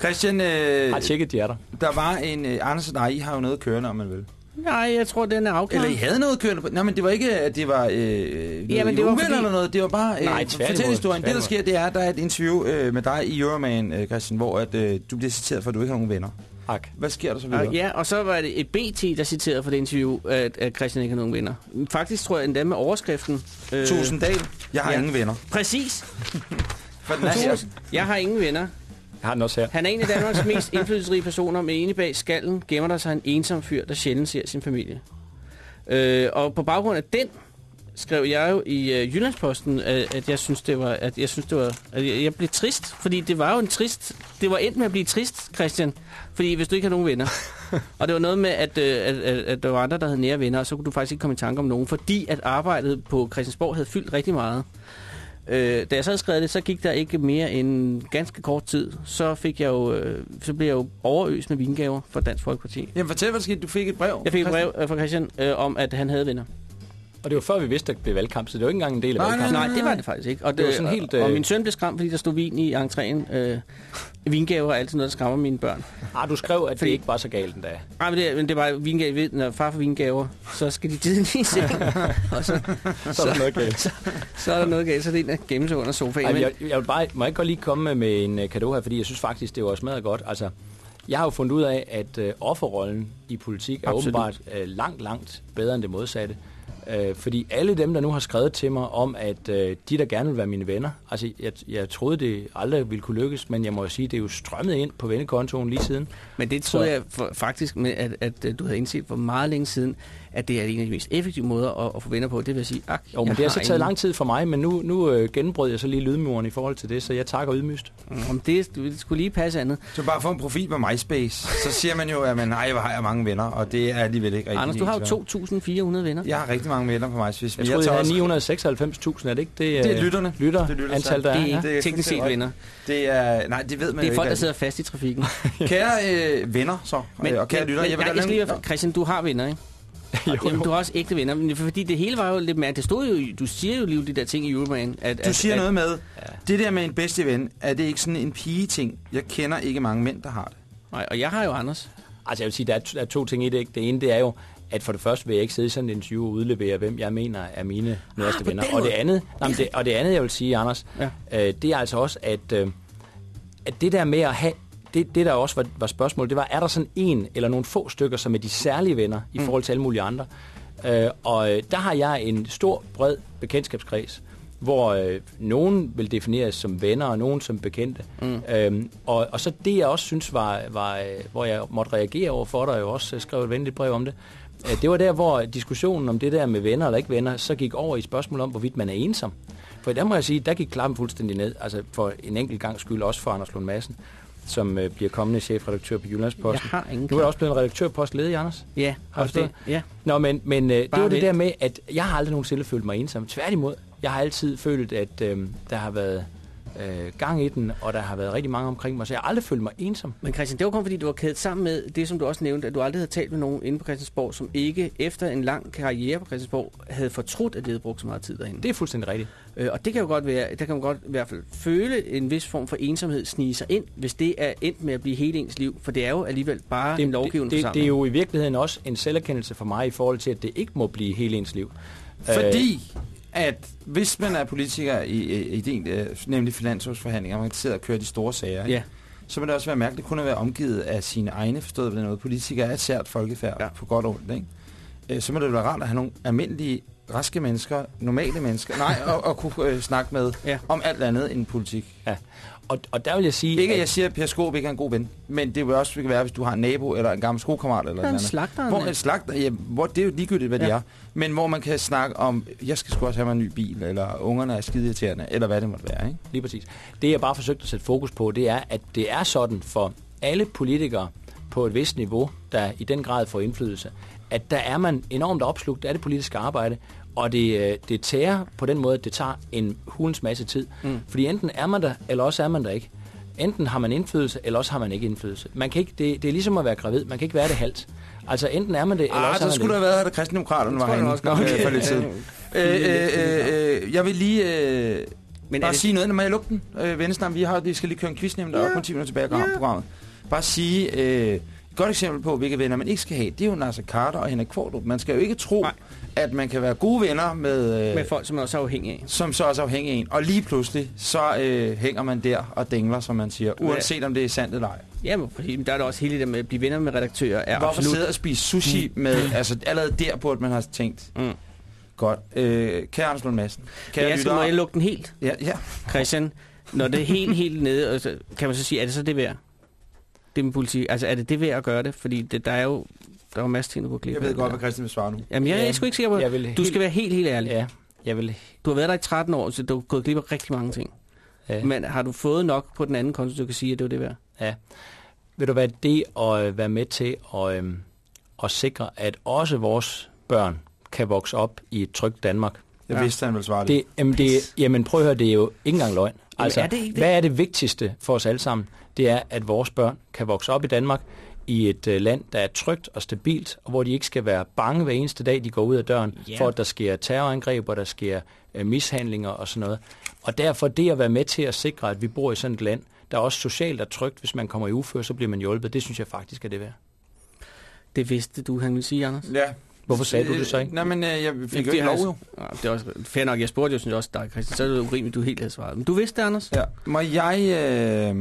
S2: Christian, øh,
S7: har tjekket, de er der.
S2: der var en... Øh, Anders og dig, I har jo noget kørende, om man vil.
S3: Nej, jeg tror, den er afklaret.
S2: Eller I havde noget kørende på... Nej, men det var ikke, at det var... Øh,
S3: Ja, men det var
S2: uvenner
S3: fordi-
S2: eller noget. Det var bare... Øh,
S7: Nej, tværtimod.
S2: fortæl historien. Det, der sker, det er, at der er et interview øh, med dig i Euroman, øh, Christian, hvor at, øh, du bliver citeret for, at du ikke har nogen venner.
S7: Ak.
S2: Hvad sker der så videre?
S3: Og, ja, og så var det et BT, der citerede for det interview, at, at Christian ikke har nogen venner. Faktisk tror jeg endda med overskriften. Øh,
S2: Tusind Dahl, jeg har
S3: ja.
S2: ingen venner.
S3: Præcis. [laughs]
S2: For den er.
S3: Tusind. Jeg har ingen venner.
S7: Jeg har den også her.
S3: Han er en af Danmarks [laughs] mest indflydelsesrige personer, men inde bag skallen gemmer der sig en ensom fyr, der sjældent ser sin familie. Øh, og på baggrund af den skrev jeg jo i øh, Jyllandsposten, at, at jeg synes det var, at jeg synes det var, at jeg, jeg blev trist, fordi det var jo en trist, det var endt med at blive trist, Christian, fordi hvis du ikke har nogen venner, [laughs] og det var noget med, at, øh, at, at, at der var andre, der havde nære venner, og så kunne du faktisk ikke komme i tanke om nogen, fordi at arbejdet på Christiansborg havde fyldt rigtig meget. Øh, da jeg så havde skrevet det, så gik der ikke mere end ganske kort tid. Så fik jeg jo, øh, så blev jeg jo overøst med vingaver fra Dansk Folkeparti.
S2: Jamen fortæl, hvad skete. Du fik et brev.
S3: Jeg fik et brev øh, fra Christian øh, om, at han havde venner.
S7: Og det var før vi vidste, at det blev valgkamp, så det var ikke engang en del af
S2: Nej,
S7: valgkampen.
S3: Nej, det var det faktisk ikke. Og,
S7: Det var sådan helt,
S3: og, og
S7: øh,
S3: min søn blev skræmt, fordi der stod vin i entréen. Øh, vingaver er altid noget, der skræmmer mine børn.
S7: Ah, du skrev, at
S3: Fordi-
S7: det ikke var så galt endda.
S3: Nej, men det, men det var vingaver. Når far får vingaver, så skal de tidligt i seng. [laughs] og så,
S7: Så er der noget galt.
S3: så, så er der noget galt, så det er en, der gemmer sig under sofaen.
S7: Ej,
S3: Men,
S7: jeg, jeg vil bare, må jeg ikke godt lige komme med en gave her, fordi jeg synes faktisk, det var smadret godt. Altså, jeg har jo fundet ud af, at uh, offerrollen i politik er
S3: Absolut.
S7: åbenbart uh, langt, langt bedre end det modsatte. Uh, fordi alle dem, der nu har skrevet til mig om, at uh, de, der gerne vil være mine venner, altså jeg, jeg troede, det aldrig ville kunne lykkes, men jeg må jo sige, det er jo strømmet ind på vennekontoen lige siden.
S3: Men det troede
S7: Så-
S3: jeg for, faktisk, med, at, at, at du havde indset for meget længe siden, at det er en af de mest effektive måder at, at få venner på. Det vil sige, ak,
S7: Jo, men
S3: jeg
S7: det har så taget
S3: ingen-
S7: lang tid for mig, men nu, nu øh, genbrød jeg så lige lydmuren i forhold til det, så jeg takker ydmygst.
S3: Om det, det skulle lige passe andet.
S2: Så bare få en profil på MySpace. Så siger man jo, at man, nej, hvor har jeg mange venner, og det er alligevel ikke rigtig.
S3: Anders, du har jo 2.400 venner.
S2: Jeg har rigtig mange venner på MySpace.
S7: Jeg
S2: men
S7: troede, jeg
S2: tager
S7: havde
S2: også-
S7: 996.000, er det ikke det?
S2: Det er
S7: øh,
S2: lytterne.
S7: Lytter,
S2: Det er lytter-
S7: antal, der
S3: Det
S7: er. ja.
S3: ikke
S2: det er
S3: teknisk set venner.
S2: Det er, nej, det ved man
S3: Det er folk, der
S2: ikke.
S3: sidder fast i trafikken. [laughs]
S2: Kære øh, venner, så, men, og kære
S3: men,
S2: lytter,
S3: men,
S2: jeg vil
S3: nej, jeg skal lige Christian, du har venner, ikke? [laughs]
S7: Jo,
S3: Jamen, du har også ægte venner. Men det fordi det hele var jo lidt mærkeligt. Det stod jo, du siger jo lige de der ting i Euroman. At,
S2: Du siger
S3: at,
S2: noget med, det der med en bedste ven, er det ikke sådan en pige-ting? Jeg kender ikke mange mænd, der har det.
S3: Nej, og jeg har jo Anders.
S7: Altså jeg vil sige, der er, der er to ting i det. ikke? Det ene, det er jo, at for det første vil jeg ikke sidde i sådan en interview og udlevere, hvem jeg mener er mine nærmeste
S3: Ah, på
S7: venner. Og det, andet, nej, det, og det andet, jeg vil sige, Anders,
S3: Ja.
S7: øh, det er altså også, at, øh, at det der med at have, det, det der også var, var spørgsmålet, det var, er der sådan en eller nogle få stykker, som er de særlige venner i
S3: Mm.
S7: forhold til alle mulige andre? Øh, og øh, der har jeg en stor, bred bekendtskabskreds, hvor øh, nogen vil defineres som venner, og nogen som bekendte. Mm. Øhm, og, og så det, jeg også synes var, var øh, hvor jeg måtte reagere over for dig, og jeg også øh, skrev et venligt brev om det, det var der, hvor diskussionen om det der med venner eller ikke venner, så gik over i spørgsmål om, hvorvidt man er ensom. For der må jeg sige, der gik klappen fuldstændig ned, altså for en enkelt gang skyld, også for Anders Lund Madsen, som øh, bliver kommende chefredaktør på Jyllandsposten.
S3: Jeg har ingen
S7: Nu er også blevet en redaktørpost ledig, Anders.
S3: Ja,
S7: Har du
S3: det, ja.
S7: Nå, men, men øh, det var det der med, at jeg har aldrig nogensinde følt mig ensom. Tværtimod, jeg har altid følt, at øh, der har været øh, gang i den, og der har været rigtig mange omkring mig, så jeg har aldrig følt mig ensom.
S3: Men Christian, det var kun fordi, du var kædet sammen med det, som du også nævnte, at du aldrig havde talt med nogen inde på Christiansborg, som ikke efter en lang karriere på Christiansborg havde fortrudt, at de havde brugt så meget tid derinde.
S7: Det er fuldstændig rigtigt.
S3: Øh, og det kan jo godt være, der kan man godt i hvert fald føle en vis form for ensomhed snige sig ind, hvis det er endt med at blive hele ens liv. For det er jo alligevel bare
S7: Det,
S3: en lovgivende
S7: det, det, det er jo i virkeligheden også en selverkendelse for mig i forhold til, at det ikke må blive hele ens liv.
S2: Fordi at hvis man er politiker i, i, i det, øh, nemlig finansårsforhandlinger, man sidder og kører de store sager?
S3: Ja.
S2: så må det også være mærkeligt kun at være omgivet af sine egne, forstået på den måde. Politikere er et sært folkefærd,
S3: ja.
S2: på godt og ondt, ikke? Øh, Så må det være rart at have nogle almindelige, raske mennesker, normale mennesker, nej, og, og kunne øh, snakke med
S3: Ja.
S2: om alt andet end politik.
S7: Ja. Og, og der vil jeg sige...
S2: Ikke at jeg siger, at Per Skåb ikke er en god ven, men det vil også være, hvis du har en nabo eller en gammel skokammerat eller
S3: er
S2: noget
S3: slagter.
S2: Hvor en slagter, ja, hvor, det er jo ligegyldigt, hvad ja. de
S3: Ja.
S2: er. Men hvor man kan snakke om, jeg skal sgu også have mig en ny bil, eller ungerne er skide eller hvad det måtte være. Ikke?
S7: Lige præcis. Det jeg bare forsøgte at sætte fokus på, det er, at det er sådan for alle politikere på et vist niveau, der i den grad får indflydelse, at der er man enormt opslugt af det politiske arbejde, og det, øh, det tærer på den måde, at det tager en hulens masse tid. Mm. Fordi enten er man der, eller også er man der ikke. Enten har man indflydelse, eller også har man ikke indflydelse. Man kan ikke, det, det er ligesom at være gravid. Man kan ikke være det halvt. Altså enten er man det, eller
S2: Ah,
S7: også er
S2: så
S7: man
S2: skulle
S7: det
S2: der have været, at kristendemokraterne var herinde
S3: også
S2: øh, for lidt siden. Øh, øh, øh, øh, jeg vil lige øh,
S3: Men
S2: bare
S3: det,
S2: sige noget, når jeg lukke den. Øh, Vennestam, vi, har, vi skal lige køre en quiz, nemlig der er kun 10 minutter tilbage af programmet. Bare sige, øh, godt eksempel på, hvilke venner man ikke skal have, det er jo Nasser Carter og Henrik Kvartrup. Man skal jo ikke tro,
S3: Nej.
S2: at man kan være gode venner med... Øh,
S3: med folk, som er også afhængige af.
S2: som så også er afhængig af en. Og lige pludselig, så øh, hænger man der og dingler, som man siger, uanset om det er sandt eller ej.
S3: Jamen, fordi der er der også hele det med at blive venner med redaktører. Er
S2: Hvorfor
S3: absolut...
S2: sidde og spise sushi med, altså allerede der burde man have tænkt,
S3: Mm.
S2: godt. Øh, kære Anders Lund Madsen, kære
S3: Jeg skal må jeg
S2: lyttere,
S3: lukke den helt,
S2: ja, ja.
S3: Christian. Når det er helt, helt nede, kan man så sige, er det så det værd? Det med politik. Altså, er det det værd at gøre det? Fordi det, der er jo der er jo masser ting, du går glip
S2: Jeg
S3: af.
S2: ved godt, hvad Christian vil svare nu.
S3: Jamen, jeg, jeg er
S7: Ja,
S3: sgu ikke sikker på,
S7: jeg vil
S3: du
S7: helt-
S3: skal være helt, helt ærlig.
S7: Ja, jeg vil...
S3: Du har været der i 13 år, så du har gået glip af rigtig mange ting.
S7: Ja.
S3: Men har du fået nok på den anden konto, du kan sige, at det var det værd?
S7: Ja. Ved du hvad, det at øh, være med til at, øhm, at sikre, at også vores børn kan vokse op i et trygt Danmark.
S2: Jeg
S3: Ja.
S2: vidste, han ville svare det.
S7: Det, jamen, det, jamen prøv at høre, det er jo ikke engang løgn. Altså,
S3: er det ikke det?
S7: hvad er det vigtigste for os alle sammen? Det er, at vores børn kan vokse op i Danmark i et øh, land, der er trygt og stabilt, og hvor de ikke skal være bange hver eneste dag, de går ud af døren,
S3: Ja.
S7: for at der sker terrorangreb, og der sker øh, mishandlinger og sådan noget. Og derfor det at være med til at sikre, at vi bor i sådan et land, der også socialt er trygt, hvis man kommer i ufør, så bliver man hjulpet. Det synes jeg faktisk er det værd.
S3: Det vidste du, han ville sige, Anders.
S2: Ja.
S7: Hvorfor sagde du det så ikke?
S2: Nej, men øh, jeg fik jo ikke lov jo.
S3: Det er også fair nok. Jeg spurgte jo, synes jeg også dig, Christian. Så er det urimeligt, du helt havde svaret. Men du vidste det, Anders?
S2: Ja. Må jeg øh,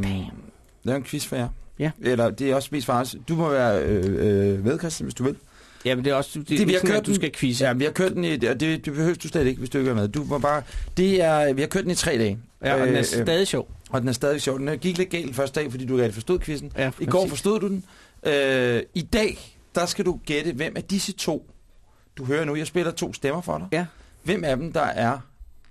S2: lave en quiz for jer?
S3: Ja.
S2: Eller det er også mest for os. Du må være øh, øh, med, Christian, hvis du vil.
S3: Ja, men det er også det,
S2: Det, vi har
S3: sådan,
S2: kørt
S3: at du skal quizze.
S2: Ja, vi har kørt den i, og det, det behøver du slet ikke, hvis du ikke er med. Du må bare, det er, vi har kørt den i tre dage.
S3: Ja, og den er
S2: Øh, øh,
S3: stadig sjov.
S2: og den er stadig sjov. Den gik lidt galt første dag, fordi du ikke rigtig forstod quizzen.
S3: Ja,
S2: I går forstod du den. Øh, I dag, der skal du gætte, hvem af disse to, du hører nu, jeg spiller to stemmer for dig.
S3: Ja.
S2: Hvem af dem, der er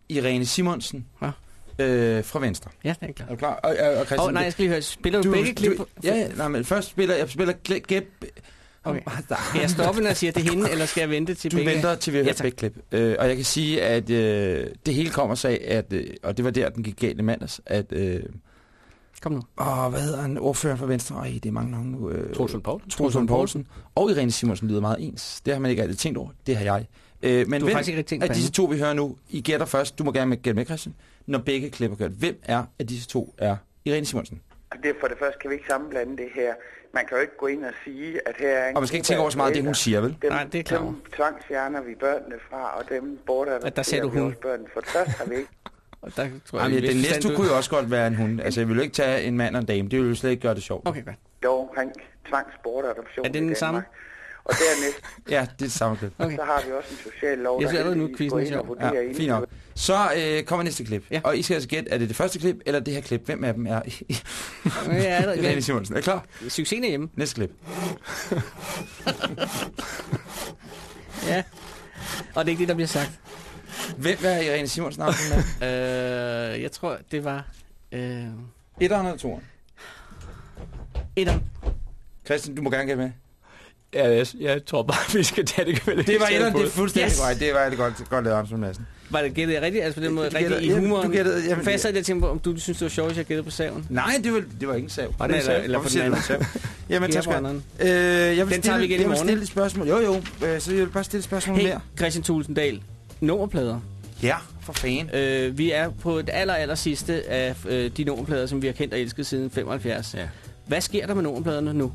S2: Irene Simonsen
S3: Ja.
S2: Øh, fra Venstre.
S3: Ja, det er klart.
S2: Er du klar? Og, og, og
S3: Åh, oh, nej, jeg skal lige høre. Spiller du, du begge klip?
S2: Du, ja, ja, nej, men først spiller jeg spiller gæ- gæt.
S3: Okay. Skal jeg stoppe, når jeg siger, det er hende, eller skal jeg vente til
S2: Du
S3: begge?
S2: venter til vi har
S3: Ja,
S2: hørt
S3: tak.
S2: begge klip. Øh, og jeg kan sige, at øh, det hele kommer sig af, at, øh, og det var der, den gik galt i mandags, at, øh,
S3: Kom nu.
S2: åh, hvad hedder han, ordføreren for Venstre? Ej, det er mange navne nu. Øh,
S7: Troels Lund Poulsen?
S2: Troels Lund Poulsen. Og Irene Simonsen lyder meget ens. Det har man ikke altid tænkt over. Det har jeg. Øh, men
S3: Du har faktisk ikke tænkt
S2: af
S3: på
S2: disse to, vi hører nu, I gætter først, du må gerne gætte med, Christian, når begge klipper kørt. Hvem er af disse to er Irene Simonsen?
S8: Det er for det første kan vi ikke sammenblande det her. Man kan jo ikke gå ind og sige, at her er en
S2: Og man skal ikke tænke over så meget af det, hun siger, vel?
S8: Dem,
S3: Nej, det er klar over.
S8: Dem tvangsfjerner vi børnene fra, og dem border
S3: At der sagde du hun.
S8: Børn. For det første har vi ikke [laughs]
S3: Og der tror jeg,
S2: Jamen, den næste
S3: forstand,
S2: kunne jo også godt være en hund. Altså, jeg vil jo ikke tage en mand og en dame. Det ville jo slet ikke gøre det sjovt.
S3: Okay, godt.
S8: lov omkring tvangsbortadoption
S3: Er det den samme?
S8: Og dernæst, [laughs]
S2: Ja, det er det samme klip.
S3: Okay.
S8: så har vi også en social lov,
S3: Jeg allerede nu, quizzen
S8: går
S3: er
S8: ind og
S3: sjov.
S2: Ja, fint nok. Så øh, kommer næste klip.
S3: Ja.
S2: Og I skal altså gætte, er det det første klip, eller det her klip? Hvem af dem er
S3: Ja, er der,
S2: Irene [laughs] Simonsen? Er I klar?
S3: ja. Succesen er hjemme.
S2: Næste klip. [laughs]
S3: Ja. Og det er ikke det, der bliver sagt.
S2: Hvem er Irene Simonsen? aften med?
S3: Øh, jeg tror, det var... Øh,
S2: Etteren eller toeren?
S3: Etteren.
S2: Christian, du må gerne gætte med.
S7: Ja, jeg, jeg tror bare, [laughs] vi skal tage det kvalitet.
S2: Det var et det er fuldstændig
S3: Yes!
S2: Det var det godt, godt lavet, Lund Madsen.
S3: Var det gættet rigtigt? Altså på den måde,
S2: Du
S3: rigtigt
S2: gættede-
S3: i humoren?
S2: du gættede- jamen,
S3: For jeg tænkte på, om du synes, det var sjovt, hvis jeg gættede på saven.
S2: Nej, det var, det var ikke en sav.
S7: Var det en
S3: eller,
S7: sav?
S3: eller på
S2: Hvorfor
S3: den anden.
S2: sav? Jamen, tak skal øh, Jeg vil
S3: Den tager vi
S2: stille,
S3: igen i
S2: jeg vil
S3: morgen,
S2: stille et spørgsmål. Jo, jo. Øh, Så jeg vil bare stille et spørgsmål
S3: Hey,
S2: mere.
S3: Christian Tulsendal. Nummerplader.
S2: Ja, for fanden.
S3: Øh, vi er på det aller, aller sidste af øh, de nummerplader, som vi har kendt og elsket siden 75.
S7: Ja.
S3: Hvad sker der med nummerpladerne nu?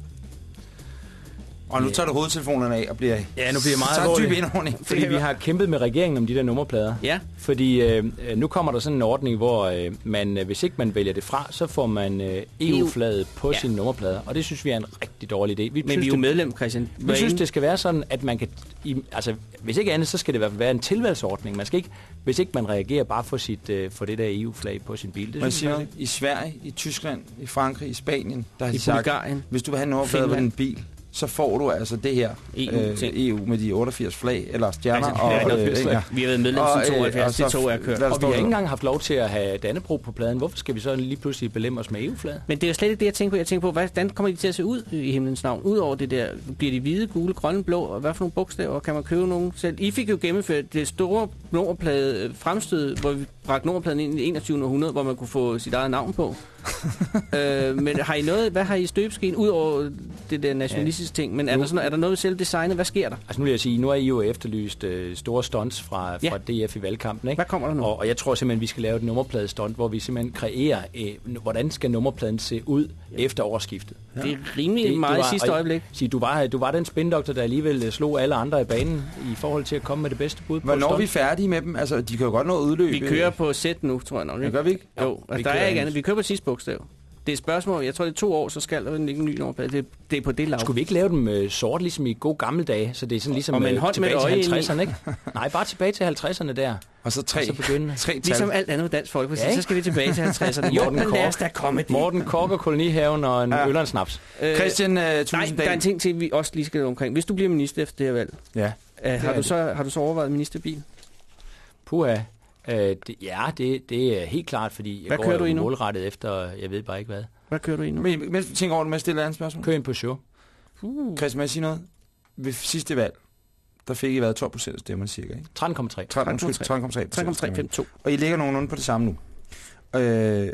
S2: Og nu tager du hovedtelefonerne af og bliver...
S7: Ja, nu bliver jeg meget [laughs]
S2: så dyb
S7: alvorlig.
S2: indånding.
S7: Fordi vi har kæmpet med regeringen om de der nummerplader.
S3: Ja,
S7: Fordi øh, øh, nu kommer der sådan en ordning, hvor øh, man, øh, hvis ikke man vælger det fra, så får man øh, EU-flaget på
S3: Ja.
S7: sine nummerplader. Og det synes vi er en rigtig dårlig idé. Vi
S3: men
S7: synes,
S3: vi er jo
S7: det,
S3: medlem, Christian.
S7: vi synes, det skal være sådan, at man kan... I, altså, hvis ikke andet, så skal det i hvert fald være en tilvalgsordning. Man skal ikke, hvis ikke man reagerer bare for, sit, øh, for det der EU-flag på sin bil. Det
S2: Man siger. I Sverige, i Tyskland, i Frankrig, i Spanien, der har
S3: I
S2: de sagt,
S3: Bulgarien.
S2: hvis du vil have en nummerplade på din bil, så får du altså det her
S3: EU-ting.
S2: EU med de 88 flag, eller stjerner.
S3: Altså,
S2: og,
S7: 88 flag.
S2: ja.
S3: Vi har været medlem
S2: Og,
S3: siden
S2: øh,
S3: 72.
S2: og så-
S3: Det tog jeg kørt.
S7: Og vi har ikke engang haft lov til at have Dannebro på pladen. Hvorfor skal vi så lige pludselig belemme os med EU-flaget?
S3: Men det er jo slet ikke det, jeg tænker på. Jeg tænker på, hvordan kommer de til at se ud i himlens navn? Udover det der, bliver de hvide, gule, grønne, blå, og hvad for nogle bogstaver kan man købe nogen selv? I fik jo gennemført det store nummerplade øh, fremstød, hvor vi bragte nummerpladen ind i 21. århundrede, hvor man kunne få sit eget navn på. [laughs] øh, men har I noget, hvad har I i støbeskeen, udover det der nationalistiske ting? Men er der, sådan, er der noget ved selv designet? Hvad sker der?
S7: Altså nu vil jeg sige, nu har I jo efterlyst øh, store stunts fra,
S3: Ja.
S7: fra DF i valgkampen, ikke?
S3: Hvad kommer der nu?
S7: Og, og jeg tror simpelthen, vi skal lave et nummerpladestunt, hvor vi simpelthen kreerer, øh, hvordan skal nummerpladen se ud ja. efter årsskiftet.
S3: Det er rimelig
S7: Det-
S3: meget i
S7: var-
S3: sidste øjeblik.
S7: Sig, du, var, du var den spindoktor, der alligevel øh, slog alle andre i banen i forhold til at komme med det bedste bud på
S2: Hvornår er vi færdige med dem? Altså, de kan jo godt nå at udløbe.
S3: Vi kører på sæt nu, tror jeg nok.
S2: Ja,
S3: ikke?
S2: gør vi ikke?
S3: Jo, altså,
S7: vi
S3: der er ikke andet. Vi kører på sidste bogstav. Det er et spørgsmål. Jeg tror, det er to år, så skal der ligge en ny nummerplade. Det, det er på det lav.
S7: Skulle vi ikke lave dem øh, sort, ligesom i gode gamle dage? Så det er sådan ligesom
S3: Og med en
S7: øh,
S3: hånd med
S7: tilbage til
S3: ind i.
S7: 50'erne, ikke? Nej, bare tilbage til 50'erne der.
S2: Og så tre,
S7: Og så begynde.
S2: tre tal.
S3: Ligesom alt andet Dansk Folkeparti,
S7: Ja, ikke?
S3: så skal vi tilbage til 50'erne. jo, [laughs]
S7: Morten
S3: men lad os da komme.
S7: Morten Kork og kolonihaven og en
S2: Ja.
S7: øl og en snaps.
S3: Øh,
S2: Christian uh,
S3: nej, der er en ting til, vi også lige skal omkring. Hvis du bliver minister efter det her valg,
S2: Ja.
S3: øh, har, du
S2: det.
S3: så, har du så overvejet ministerbil?
S7: Puha. Øh, det, ja, det, det er helt klart, fordi jeg
S3: Hvad
S7: går
S3: kører du
S7: jo
S3: i nu?
S7: målrettet efter, jeg ved bare ikke hvad.
S3: Hvad kører du i nu?
S2: Men, mens du tænker over det, med at stille et andet spørgsmål.
S7: Kør ind på show.
S3: Uh.
S2: Christian, må jeg sige noget? Ved sidste valg, der fik I været 12 procent af stemmerne cirka, ikke?
S7: 13,3.
S2: 13, undskyld, 13,3 procent af stemmerne.
S3: 3,352.
S2: Og I ligger nogenlunde på det samme nu. Øh,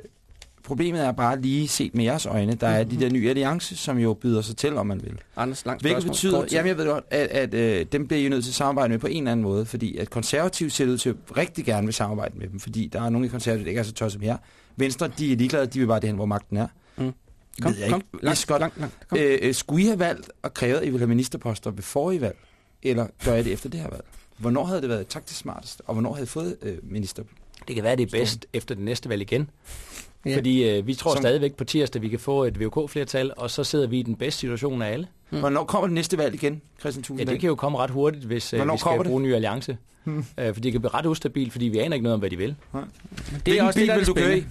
S2: problemet er bare lige set med jeres øjne, der er de der nye alliance, som jo byder sig til, om man vil.
S3: Anders, langt
S2: Hvilket
S3: spørgsmål.
S2: betyder, jamen jeg ved godt, at, at øh, dem bliver I nødt til at samarbejde med på en eller anden måde, fordi at konservative ser ud til at rigtig gerne vil samarbejde med dem, fordi der er nogle i konservative, der ikke er så tøj som her. Venstre, de er ligeglade, de vil bare det hen, hvor magten er.
S3: Mm. Kom,
S2: ved jeg
S3: kom,
S2: ikke.
S3: langt,
S2: godt.
S3: langt, langt. Kom.
S2: Øh, øh, skulle I have valgt og krævet, at I ville have ministerposter ved forrige valg, eller gør I det efter det her valg? Hvornår havde det været taktisk smartest, og hvornår havde I fået øh, minister?
S7: Det kan være, det er bedst efter det næste valg igen.
S3: Ja.
S7: Ja. Fordi øh, vi tror
S2: Som-
S7: stadigvæk på tirsdag, vi kan få et VK-flertal, og så sidder vi i den bedste situation af alle.
S2: Mm. Hvornår kommer det næste valg igen, Christian
S7: Ja,
S2: Tulsendal?
S7: det kan jo komme ret hurtigt, hvis øh,
S2: Hvornår
S7: vi skal
S2: det?
S7: bruge en ny alliance.
S2: Hmm.
S7: Øh, for det kan blive ret ustabilt, fordi vi aner ikke noget om, hvad de vil.
S3: det
S2: Hvilken
S3: også
S2: bil
S3: det, der er
S2: vil du
S3: det
S2: køre i?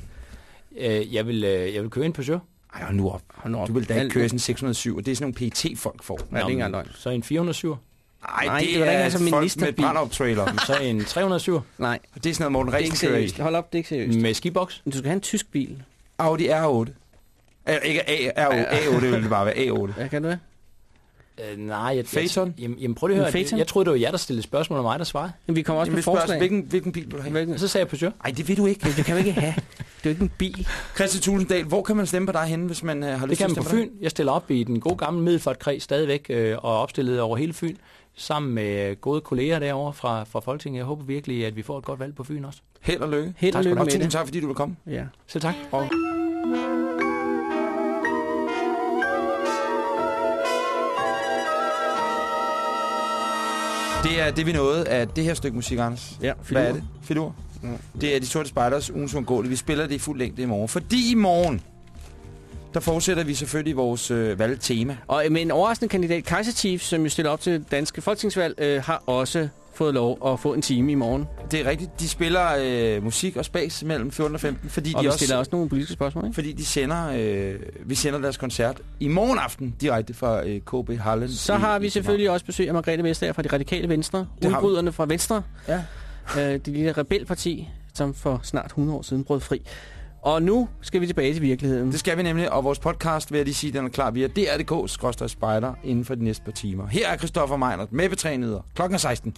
S7: Øh, jeg, vil, øh, jeg vil køre ind på show.
S2: Ej, hold nu op.
S3: Hold nu op.
S2: Du vil da ikke køre sådan en 607, og det er sådan nogle PT-folk får.
S3: Ja, det er ikke engang.
S7: Så en 407.
S2: Ej,
S3: Nej,
S2: det,
S3: det er da ikke altså
S2: folk med
S3: ministerbil.
S2: brandop-trailer.
S7: Så en 307 [laughs]
S3: Nej,
S2: det er sådan noget, Morten
S3: det
S2: Ræsen kører i.
S3: seriøst. Hold op, det er ikke seriøst.
S7: med skiboks.
S3: Men du skal have en tysk bil.
S2: Audi R8. Øh, ikke A, R8, A8, det ville det bare være A8.
S3: Hvad [laughs] kan du have?
S7: Øh, nej, jeg,
S2: Phaeton?
S7: Jeg, jamen, jamen, prøv lige at høre. Jeg, jeg troede, det var jer, der stillede spørgsmål, og mig, der svarede.
S3: Men vi kommer også
S2: Jamen,
S3: med
S2: spørgsmål,
S3: forslag.
S2: hvilken, hvilken bil vil du have?
S3: Hvilken?
S7: Og så sagde jeg på show.
S2: Ej, det vil du ikke.
S3: Det kan vi ikke have. Det er jo ikke en bil.
S2: Christian Tulsendal, hvor kan man stemme på dig henne, hvis man uh, har
S7: Det
S2: lyst
S7: kan
S2: til
S7: man
S2: at
S7: på
S2: stemme
S7: Fyn. Jeg stiller op i den gode gamle Middelfart-kreds stadigvæk, øh, og opstillet over hele Fyn, sammen med gode kolleger derovre fra, fra Folketinget. Jeg håber virkelig, at vi får et godt valg på Fyn også.
S2: Held og lykke.
S3: Held og lykke med
S2: Tusind
S3: det.
S2: tak, fordi du vil komme.
S3: Ja.
S7: Selv tak.
S2: Og Det er det, vi nåede af det her stykke musik, Anders.
S3: Ja,
S2: Hvad er det? Filur? Det er de sorte spejders ugens uundgåelige. Vi spiller det i fuld længde i morgen. Fordi i morgen, der fortsætter vi selvfølgelig vores øh, valgtema.
S3: Og øh, med en overraskende kandidat, Kaiser Chiefs, som jo stiller op til danske folketingsvalg, øh, har også fået lov at få en time i morgen.
S2: Det er rigtigt. De spiller øh, musik og spas mellem 14 og 15, fordi
S3: Og
S2: de
S3: vi
S2: også...
S3: stiller også nogle politiske spørgsmål, ikke?
S2: Fordi de sender, øh, vi sender deres koncert i morgen aften direkte fra øh, KB Hallen.
S3: Så har vi selvfølgelig også besøg af Margrethe Vestager fra de radikale venstre. Udbryderne fra Venstre.
S2: Ja.
S3: Øh, det lille rebelparti, som for snart 100 år siden brød fri. Og nu skal vi tilbage til virkeligheden.
S2: Det skal vi nemlig, og vores podcast, vil jeg lige sige, den er klar via dr.dk, spejder inden for de næste par timer. Her er Christoffer Meinert med betrænet. klokken er 16.